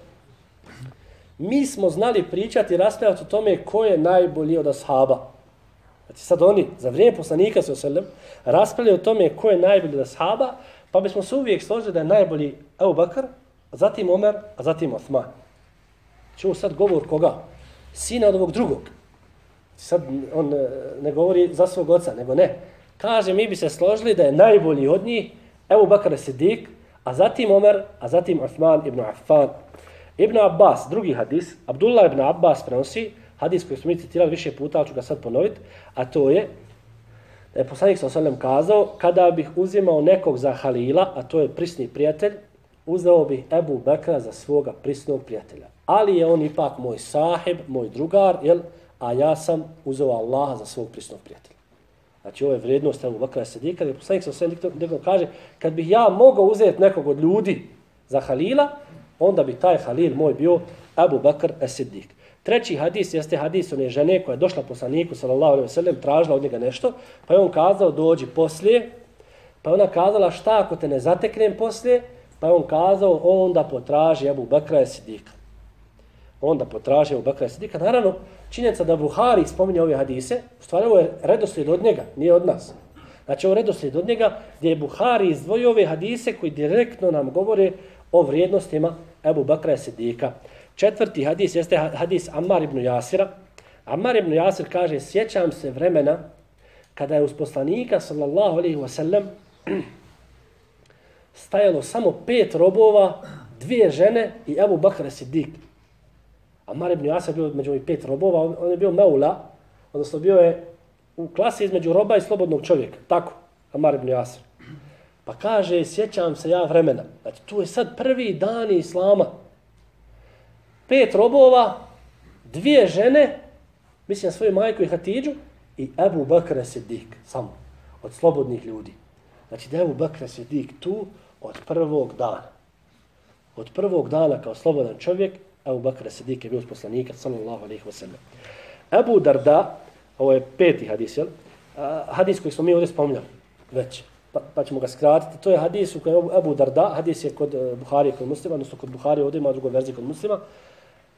mi smo znali pričati i raspravljati o tome ko je najbolji od ashaba. Znači sad oni, za vrijeme poslanika sallallahu alaihi wa sallam, raspravljaju o tome ko je najbolji od ashaba, pa bismo se uvijek složili da je najbolji Ebu Bakr, a zatim Omer, a zatim Osman. Znači ovo sad govor koga? Sina od ovog drugog. Sad on e, ne govori za svog oca, nego ne. Kaže, mi bi se složili da je najbolji od njih Ebu Bakr Sidik, a zatim Omer, a zatim Osman ibn Affan, Ibn Abbas, drugi hadis, Abdullah ibn Abbas prenosi, hadis koji smo mi citirali više puta, ali ću ga sad ponoviti, a to je da je poslanik sa osallam kazao, kada bih uzimao nekog za Halila, a to je prisni prijatelj, uzeo bih Ebu Bekra za svoga prisnog prijatelja. Ali je on ipak moj sahib, moj drugar, jel? a ja sam uzeo Allaha za svog prisnog prijatelja. Znači ovo je vrednost Ebu Bekra Sedika, jer poslanik sa osallam kaže, kad bih ja mogao uzeti nekog od ljudi za Halila, onda bi taj Halil moj bio Abu Bekr as-Siddiq. Treći hadis jeste hadis one žene koja je došla poslaniku sallallahu alejhi ve sellem tražila od njega nešto, pa je on kazao dođi poslije. Pa je ona kazala šta ako te ne zateknem poslije? Pa je on kazao onda potraži Abu Bakra i Sidika. Onda potraži Abu Bakra i Sidika. Naravno, činjenica da Buhari spominje ove hadise, u stvari ovo je redoslijed od njega, nije od nas. Znači ovo je redoslijed od njega gdje je Buhari izdvojio ove hadise koji direktno nam govore o vrijednostima Ebu Bakra Sidika. Četvrti hadis jeste hadis Ammar ibn Jasira. Ammar ibn Jasir kaže, sjećam se vremena kada je uz poslanika, sallallahu alaihi wa sallam, stajalo samo pet robova, dvije žene i Ebu Bakr Siddiq. Ammar ibn Jasir bio među ovih pet robova, on, on je bio meula, odnosno bio je u klasi između roba i slobodnog čovjeka. Tako, Ammar ibn Jasir. Pa kaže, sjećam se ja vremena. Znači, tu je sad prvi dan Islama. Pet robova, dvije žene, mislim na svoju majku i Hatidžu, i Ebu Bakra Siddiq, samo. od slobodnih ljudi. Znači da je Ebu Bakr Sidik tu od prvog dana. Od prvog dana kao slobodan čovjek, Ebu Bakra Sidik je bio poslanika, sallallahu alaihi wa sallam. Ebu Darda, ovo je peti hadis, jel? hadis koji smo mi ovdje spominjali već, pa, pa ćemo ga skratiti. To je hadis u kojem Ebu Darda, hadis je kod eh, Buhari i kod muslima, odnosno kod Buhari ovdje ima drugo verziju kod muslima.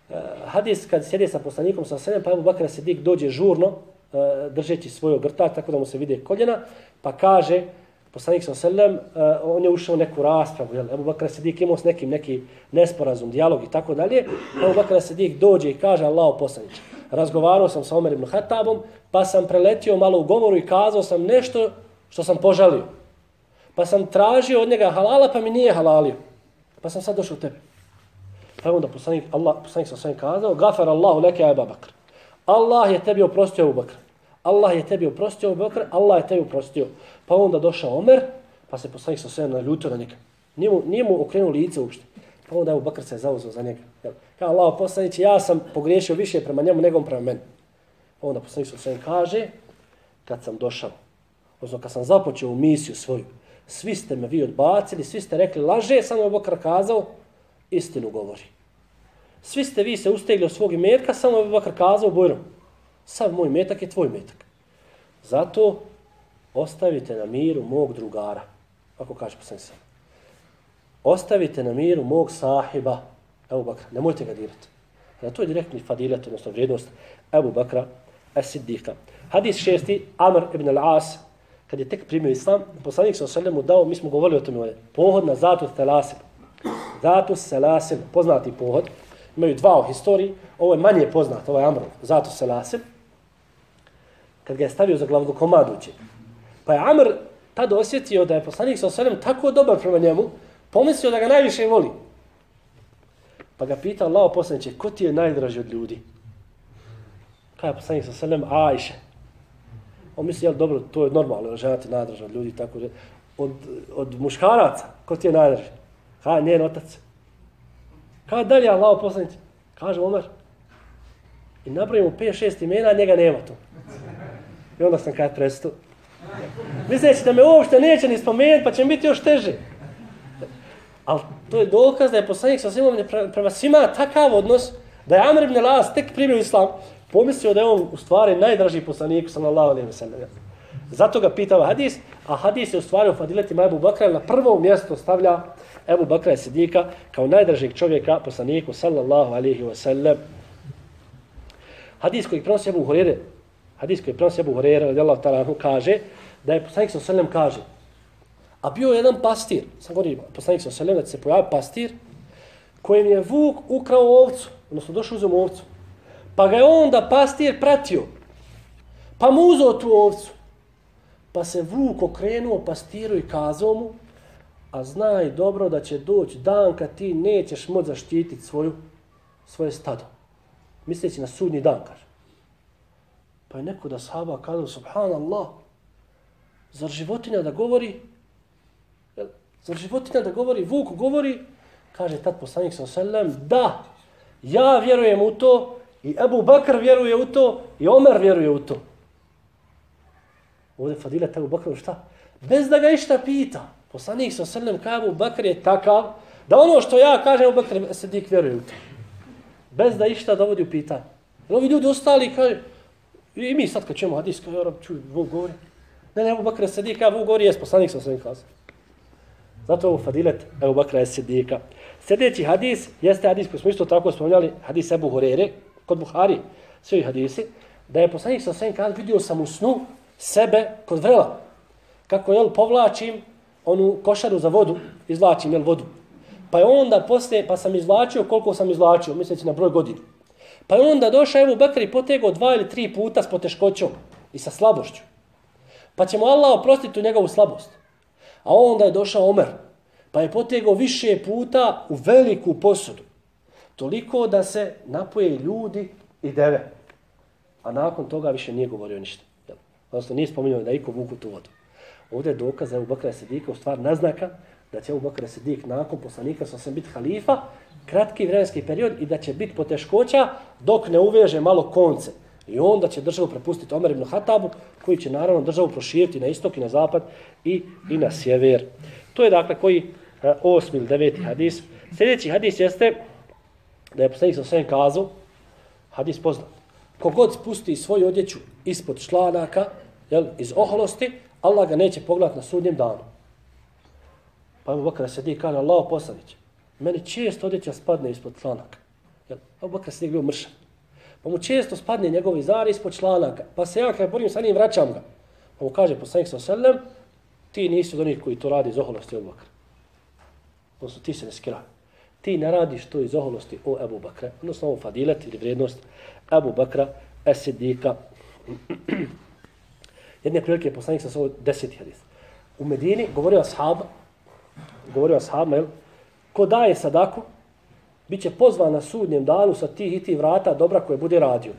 Eh, hadis kad sjede sa poslanikom sa sedem, pa Abu Bakr Sidik dođe žurno, eh, držeći svoj ogrtač tako da mu se vide koljena, pa kaže, poslanik sa selem, eh, on je ušao u neku raspravu, jel? Abu Bakr Sidik imao s nekim neki nesporazum, dijalog i tako dalje. Abu Bakr Sidik dođe i kaže, Allahu poslaniče, razgovarao sam sa Omer ibn Hatabom, pa sam preletio malo u govoru i kazao sam nešto što sam požalio. Pa sam tražio od njega halala, pa mi nije halalio. Pa sam sad došao u tebe. Pa onda poslanik, Allah, poslanik sa svojim kazao, gafar Allahu leke Abu Bakr. Allah je tebi oprostio Abu Bakr. Allah je tebi oprostio Abu Bakr, Allah je tebi oprostio. Pa onda došao Omer, pa se poslanik sa svojim naljutio na njega. Nije mu, nije mu okrenuo lice uopšte. Pa onda Abu Bakr se zauzeo za njega. Kao Allah poslanić, ja sam pogriješio više prema njemu nego prema meni. Pa onda poslanik sa svojim kaže, kad sam došao, odnosno kad sam započeo u misiju svoju, svi ste me vi odbacili, svi ste rekli laže, samo je Bakr kazao, istinu govori. Svi ste vi se ustegli od svog imetka, samo je Bakr kazao bojrom. Sav moj metak je tvoj metak. Zato ostavite na miru mog drugara. Ako kaže po sam. Ostavite na miru mog sahiba, Ebu Bakra. Nemojte ga dirati. Ja, to je direktni fadilet, odnosno vrijednost Ebu Bakra, As-Siddika. Hadis šesti, Amr ibn al-As, kad je tek primio islam, poslanik sa osallam mu dao, mi smo govorili o tome pohod na Zatu telasib. Zatu Selasil, poznati pohod. Imaju dva u historiji, ovo je manje poznat, ovo je Amr, Zatu Selasil, Kad ga je stavio za glavnu komaduće. Pa je Amr tad osjetio da je poslanik sa osallam tako dobar prema njemu, pomislio da ga najviše voli. Pa ga pitao Allah poslaniće, ko ti je najdraži od ljudi? Kaj je poslanik sa osallam, Ajše. On misli, jel dobro, to je normalno, žena ti najdraža od ljudi, tako da, od, od muškaraca, ko ti je najdraži? Ha, njen otac. Kaj dalje Allah poslanici? Kaže Omar. I napravimo 5-6 imena, njega nema tu. I onda sam kad prestu. Misleći da me uopšte neće ni spomenuti, pa će biti još teže. Ali to je dokaz da je poslanik sa svima prema svima takav odnos, da je Amr ibn Las tek primio islam, pomislio da je on u stvari najdraži poslanik sallallahu alejhi ve sellem. Zato ga pitao hadis, a hadis je u stvari u fadiletima Ebu Bakra na prvo mjesto stavlja Ebu Bakra Sidika kao najdražeg čovjeka poslaniku sallallahu alejhi ve sellem. Hadis koji prenosi Ebu Hurere, hadis koji prenosi Ebu Hurere, radijallahu ta'ala, kaže da je poslanik sallallahu kaže A bio je jedan pastir, sam govorio, poslanik sallallahu alejhi da se pojavi pastir kojem je vuk ukrao ovcu, odnosno došao uzem ovcu. Pa ga je onda pastir pratio. Pa mu uzao tu ovcu. Pa se vuk okrenuo pastiru i kazao mu, a znaj dobro da će doći dan kad ti nećeš moći zaštititi svoju, svoje stado. Misleći na sudnji dan, kaže. Pa je neko da sahaba kazao, subhanallah, zar životinja da govori, jel, zar životinja da govori, vuk govori, kaže tad poslanik sa selem, da, ja vjerujem u to, I Ebu Bakr vjeruje u to, i Omer vjeruje u to. Ovdje Fadila Abu Bakr šta? Bez da ga išta pita. Poslanik sa srnem kao Ebu Bakr je takav, da ono što ja kažem Ebu Bakr se dik vjeruje u to. Bez da išta dovodi u pitanje. Jer ovi ljudi ostali kaže, i mi sad kad ćemo hadis, kaže, Arab, čuj, Bog govori. Ne, ne, Abu Bakr se dik, Vuk govori, jes poslanik sa srnem kao. Zato ovo Fadilet Ebu Bakra je sedika. Sljedeći hadis jeste hadis koji smo isto tako spomenuli, hadis Ebu Horere, kod Buhari, svi hadisi, da je poslanik sa svem kada vidio sam u snu sebe kod vrela. Kako jel povlačim onu košaru za vodu, izvlačim jel vodu. Pa je onda posle, pa sam izvlačio koliko sam izvlačio, misleći na broj godina. Pa je onda došao Ebu Bekr i potegao dva ili tri puta s poteškoćom i sa slabošću. Pa će mu Allah oprostiti u njegovu slabost. A onda je došao Omer, pa je potegao više puta u veliku posudu. Toliko da se napoje ljudi i deve. A nakon toga više nije govorio ništa. Odnosno nije spominjao da iko vuku tu vodu. Ovdje je dokaz da je Ubakra Sedika u stvar naznaka da će Ubakra Sedik nakon poslanika sa sam biti halifa, kratki vremenski period i da će biti poteškoća dok ne uveže malo konce. I onda će državu prepustiti Omer ibn Hatabu, koji će naravno državu proširiti na istok i na zapad i, i na sjever. To je dakle koji e, osmi ili deveti hadis. Sljedeći hadis jeste da je poslanik sa svem kazao, hadis poznat, kogod spusti svoju odjeću ispod članaka, jel, iz oholosti, Allah ga neće pogledati na sudnjem danu. Pa Abu Bakr sedi kaže, Allah poslanić, meni često odjeća spadne ispod članaka. Jel, Abu Bakr sedi bio mršan. Pa mu često spadne njegovi zari ispod članaka. Pa se ja kada borim sa njim, vraćam ga. Pa mu kaže poslanik sa selem, ti nisi od onih koji to radi iz oholosti Abu Bakr. Odnosno, ti se ne skira. Ti ne radiš to iz oholosti o Abu Bakra, odnosno ovo fadilet ili vrijednost Abu Bakra, Esidika. Jedne prilike je poslanik sa svoj deseti hadis. U Medini govorio ashab, govorio ashab, jel? Ko daje sadaku, bit će pozvan na sudnjem danu sa tih i tih vrata dobra koje bude radio.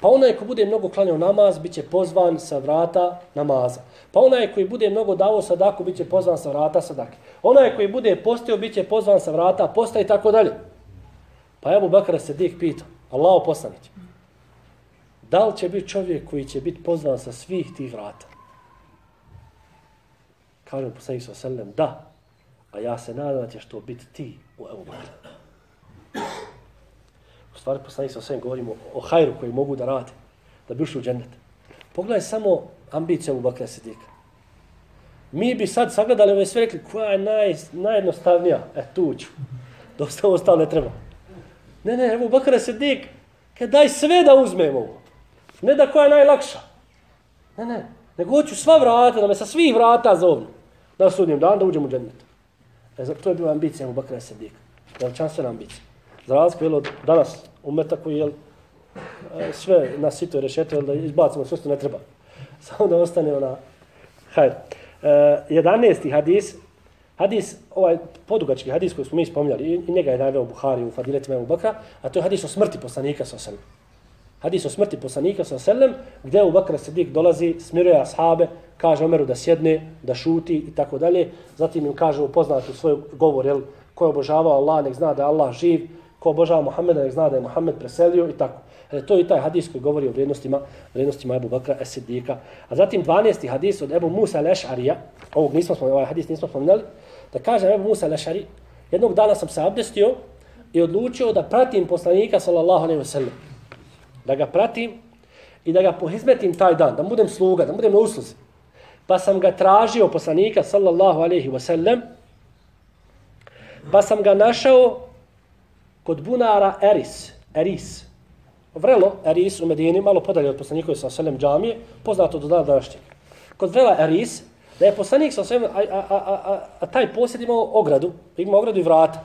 Pa onaj ko bude mnogo klanjao namaz, bit će pozvan sa vrata namaza. Pa onaj koji bude mnogo davo sadaku, bit će pozvan sa vrata sadake. Onaj koji bude postio, bit će pozvan sa vrata posta i tako dalje. Pa Ebu Bakara se dik pita, Allah poslanić, da li će biti čovjek koji će biti pozvan sa svih tih vrata? Kažem poslanik sa selem, da. A ja se nadam da ćeš to biti ti u Ebu U stvari poslanik sa svem govorimo o hajru koji mogu da rade, da bi ušli u džennet. Pogledaj samo ambicija Ebu Bakra Sidika. Mi bi sad sagledali ove sve rekli, koja je naj, najjednostavnija? E, tu ću. Dosta ostalo ne treba. Ne, ne, Ebu Bakra Sidik, kad daj sve da uzmemo ovo. Ne da koja je najlakša. Ne, ne. Nego hoću sva vrata, da me sa svih vrata zovnu. Da sudnjem dan da uđem u džennet. E, to je bila ambicija Ebu Bakra Sidik. Veličanstvena ambicija. Za razliku je od danas umeta koji je e, sve na sito rešeto, da izbacimo sve što ne treba. Samo da ostane ona hajde. E, 11. hadis, hadis, ovaj podugački hadis koji smo mi spomnjali, i njega je naveo Buhari u Fadiletima Ebu Bakra, a to je hadis o smrti poslanika sa osam. Hadis o smrti poslanika sa selem, gdje u Bakr Sidik dolazi, smiruje ashabe, kaže Omeru da sjedne, da šuti i tako dalje. Zatim im kaže upoznati svoj govor, jel, ko je obožavao Allah, nek zna da je Allah živ, ko obožava Muhammeda, nek zna da je Muhammed preselio i tako. E, to je i taj hadis koji govori o vrijednostima, vrijednostima Ebu Bakra Esidika. A zatim 12. hadis od Ebu Musa Lešarija, ovog nismo spomenuli, ovaj hadis nismo spomenuli, da kaže Ebu Musa Lešari, jednog dana sam se abdestio i odlučio da pratim poslanika sallallahu alaihi wa sallam. Da ga pratim i da ga pohizmetim taj dan, da budem sluga, da budem na usluzi. Pa sam ga tražio poslanika sallallahu alaihi wa sallam, pa sam ga našao kod bunara Eris, Eris, vrelo Eris u Medini, malo podalje od poslanikove sa Selem džamije, poznato do dana današnjeg. Kod vrela Eris, da je poslanik sa Selem, a, a, a, a, a taj posjed imao ogradu, ima ogradu i vrata,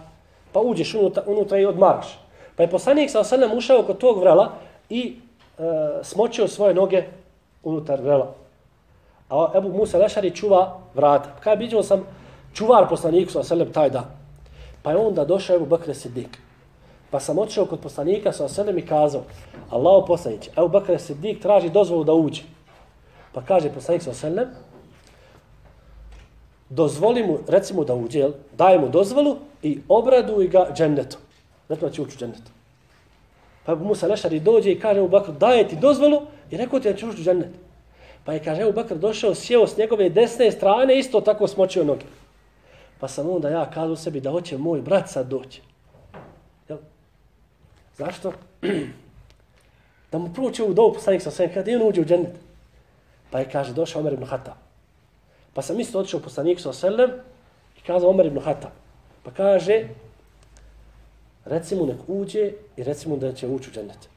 pa uđeš unutra, unutra i odmaraš. Pa je poslanik sa Selem ušao kod tog vrela i e, smočio svoje noge unutar grela. A Ebu Musa Lešari čuva vrata. Kaj biđao sam čuvar poslaniku sa Selem taj dan. Pa je onda došao Ebu Bakre Sidik. Pa sam otišao kod poslanika sa Selem i kazao, Allahu poslanić, Ebu Bakr Siddiq traži dozvolu da uđe. Pa kaže poslanik sa Selem, dozvoli mu, recimo da uđe, daj mu dozvolu i obraduj ga džennetom. Zato da će ući u džennetom. Pa Ebu Musa Lešari dođe i kaže Ebu Bakr, daje ti dozvolu i rekao ti da ćeš ući u džennet. Pa je, kaže, Ebu Bakr došao, sjeo s njegove desne strane, isto tako smočio noge. Pa sam onda ja kazao sebi da hoće moj brat sad doći. Zašto? da mu pruči u dobu poslanik sa svem, kada je on uđe u džennet. Pa je kaže, došao Omer ibn Hatab. Pa sam isto otišao poslanik sa svem i kazao Omer ibn Hatab. Pa kaže, reci mu nek uđe i reci mu da će ući u džennet.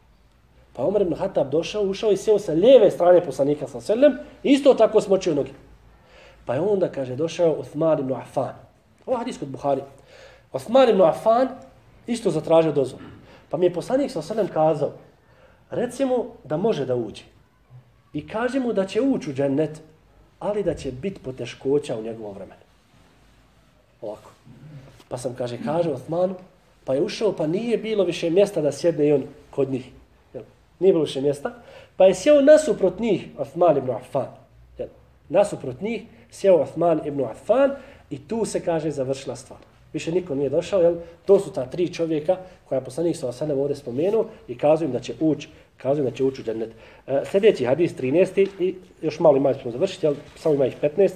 Pa Omer ibn Hatab došao, ušao i sjeo sa lijeve strane poslanika sa svem, isto tako smočio noge. Pa je onda, kaže, došao Uthman ibn Affan. Ovo hadis kod Buhari. Uthman ibn Affan isto zatražio dozvolu. Pa mi je poslanik sa sredem kazao, recimo da može da uđe. I kaže mu da će ući u džennet, ali da će biti poteškoća u njegovom vremenu. Ovako. Pa sam, kaže, kaže Osmanu, pa je ušao, pa nije bilo više mjesta da sjedne i on kod njih. Jel? Nije bilo više mjesta. Pa je sjeo nasuprot njih, Osman ibn Affan. Jel? Nasuprot njih, sjeo Osman ibn Affan i tu se, kaže, završila stvar. Više niko nije došao, jel? To su ta tri čovjeka koja je poslanik sa osanem ovdje spomenuo i kazuju im da će ući im da će ući u džennet. E, sljedeći hadis 13. i još malo ima ćemo završiti, ali samo ima ih 15.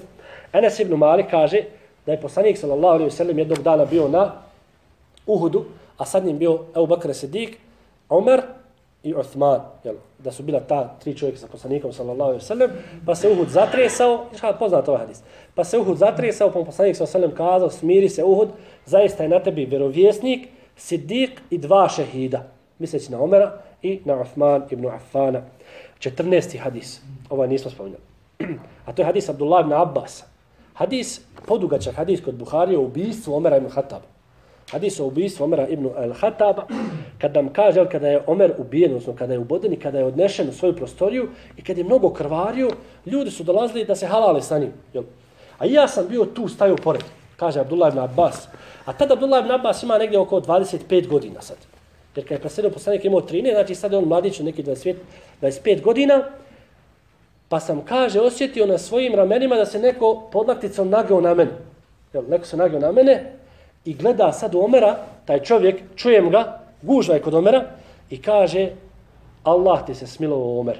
Enes ibn Malik kaže da je poslanik sallallahu alejhi ve sellem jednog dana bio na Uhudu, a sad njim bio Abu Bakr Sidik, Umar i Uthman, jel, da su bila ta tri čovjeka sa poslanikom sallallahu alejhi ve sellem, pa se Uhud zatresao, šta poznat ovaj hadis. Pa se Uhud zatresao, pa poslanik sallallahu alejhi ve sellem kazao: "Smiri se Uhud, zaista je na tebi vjerovjesnik, Sidik i dva šehida." Misleći na Omera i na Uthman ibn Affana. 14. hadis. Ovaj nismo spominjali. A to je hadis Abdullah ibn Abbas. Hadis, podugačak hadis kod Buharije o ubijstvu Omera ibn Hataba. Hadis o ubijstvu Omera ibn al-Hataba, kad nam kaže, kada je Omer ubijen, odnosno kada je uboden i kada je odnešen u svoju prostoriju i kad je mnogo krvario, ljudi su dolazili da se halale sa njim. Jel? A ja sam bio tu, stajao pored, kaže Abdullah ibn Abbas. A tada Abdullah ibn Abbas ima negdje oko 25 godina sad. Jer kad je preselio poslanik imao 13, znači sad je on mladić neki 25, 25 godina, pa sam, kaže, osjetio na svojim ramenima da se neko podlakticom nagao na mene. Jel, neko se nagao na mene i gleda sad Omera, taj čovjek, čujem ga, gužva je kod Omera i kaže, Allah ti se smilovao Omer.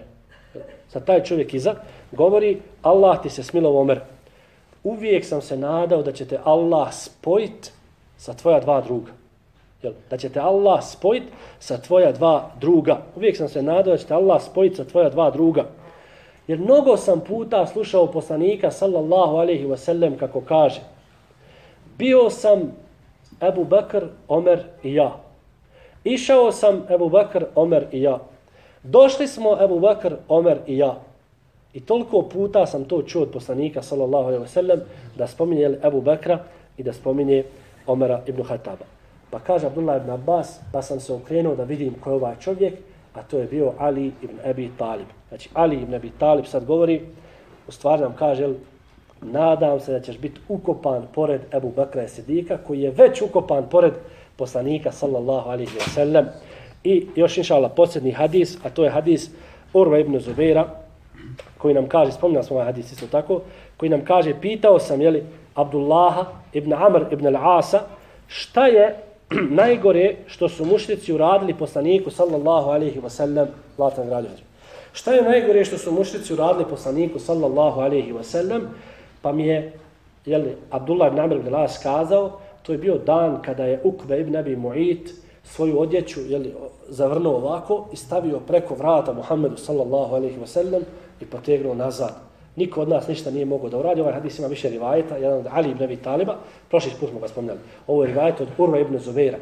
Sad taj čovjek iza govori, Allah ti se smilovao Omer. Uvijek sam se nadao da ćete Allah spojit sa tvoja dva druga. Jel? Da će te Allah spojit sa tvoja dva druga. Uvijek sam se nadao da ćete Allah spojit sa tvoja dva druga. Jer mnogo sam puta slušao poslanika sallallahu alaihi wasallam kako kaže Bio sam Ebu Bakr, Omer i ja. Išao sam Ebu Bakr, Omer i ja. Došli smo Ebu Bakr, Omer i ja. I toliko puta sam to čuo od poslanika sallallahu alaihi ve sellem da spominje Ebu Bakra i da spominje Omera ibn Hataba. Pa kaže Abdullah ibn Abbas, pa sam se okrenuo da vidim ko je ovaj čovjek, a to je bio Ali ibn Abi Talib. Znači Ali ibn Abi Talib sad govori, u stvari nam kaže, nadam se da ćeš biti ukopan pored Ebu Bakra i Sidika, koji je već ukopan pored poslanika sallallahu alihi wa sallam. I još inša Allah posljedni hadis, a to je hadis Urva ibn Zubeira, koji nam kaže, spomnio smo ovaj hadis isto tako, koji nam kaže, pitao sam, jeli, Abdullaha ibn Amr ibn al-Asa, šta je najgore što su mušnici uradili poslaniku sallallahu alaihi wa sallam, latan gradio. Šta je najgore što su mušnici uradili poslaniku sallallahu alaihi wa sallam, pa mi je jeli, Abdullah ibn Amr ibn Las kazao, to je bio dan kada je Ukve ibn Abi Mu'it svoju odjeću jeli, zavrnuo ovako i stavio preko vrata Muhammedu sallallahu alaihi wasallam i potegnuo nazad. Niko od nas ništa nije mogao da uradi. Ovaj hadis ima više rivajeta, jedan od Ali ibn Abi Taliba, prošli put smo ga spomnjali. Ovo je rivajet od Urva ibn Zubeira.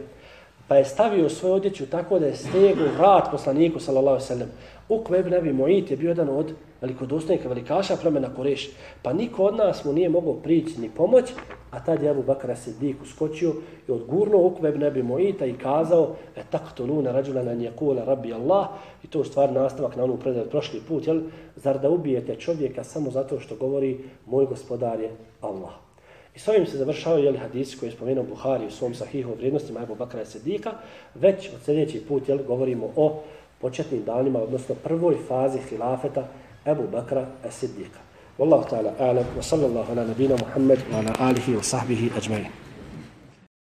Pa je stavio svoju odjeću tako da je stegu vrat poslaniku, sallallahu sallam. Ukve ibn Abi Mu'it je bio jedan od velikodostojnika, velikaša plemena Koreš. Pa niko od nas mu nije mogao prići ni pomoć, a tad je Abu Bakr Siddiq uskočio i odgurnuo Ukve ibn Abi Mu'ita i kazao e tako to luna rađula na njekula rabbi Allah i to u stvari nastavak na onu predaju prošli put, jel? Zar da ubijete čovjeka samo zato što govori moj gospodar je Allah. I s ovim se završavaju jeli, hadisi koji je spomenuo Buhari u svom sahihu o vrijednostima Ebu Bakra Sedika. Već od sljedeći put jeli, govorimo o početnim danima, odnosno prvoj fazi hilafeta Ebu Bakra Sedika. Wallahu ta'ala a'lam wa sallallahu ala nabina Muhammad wa ala alihi wa sahbihi ajma'in.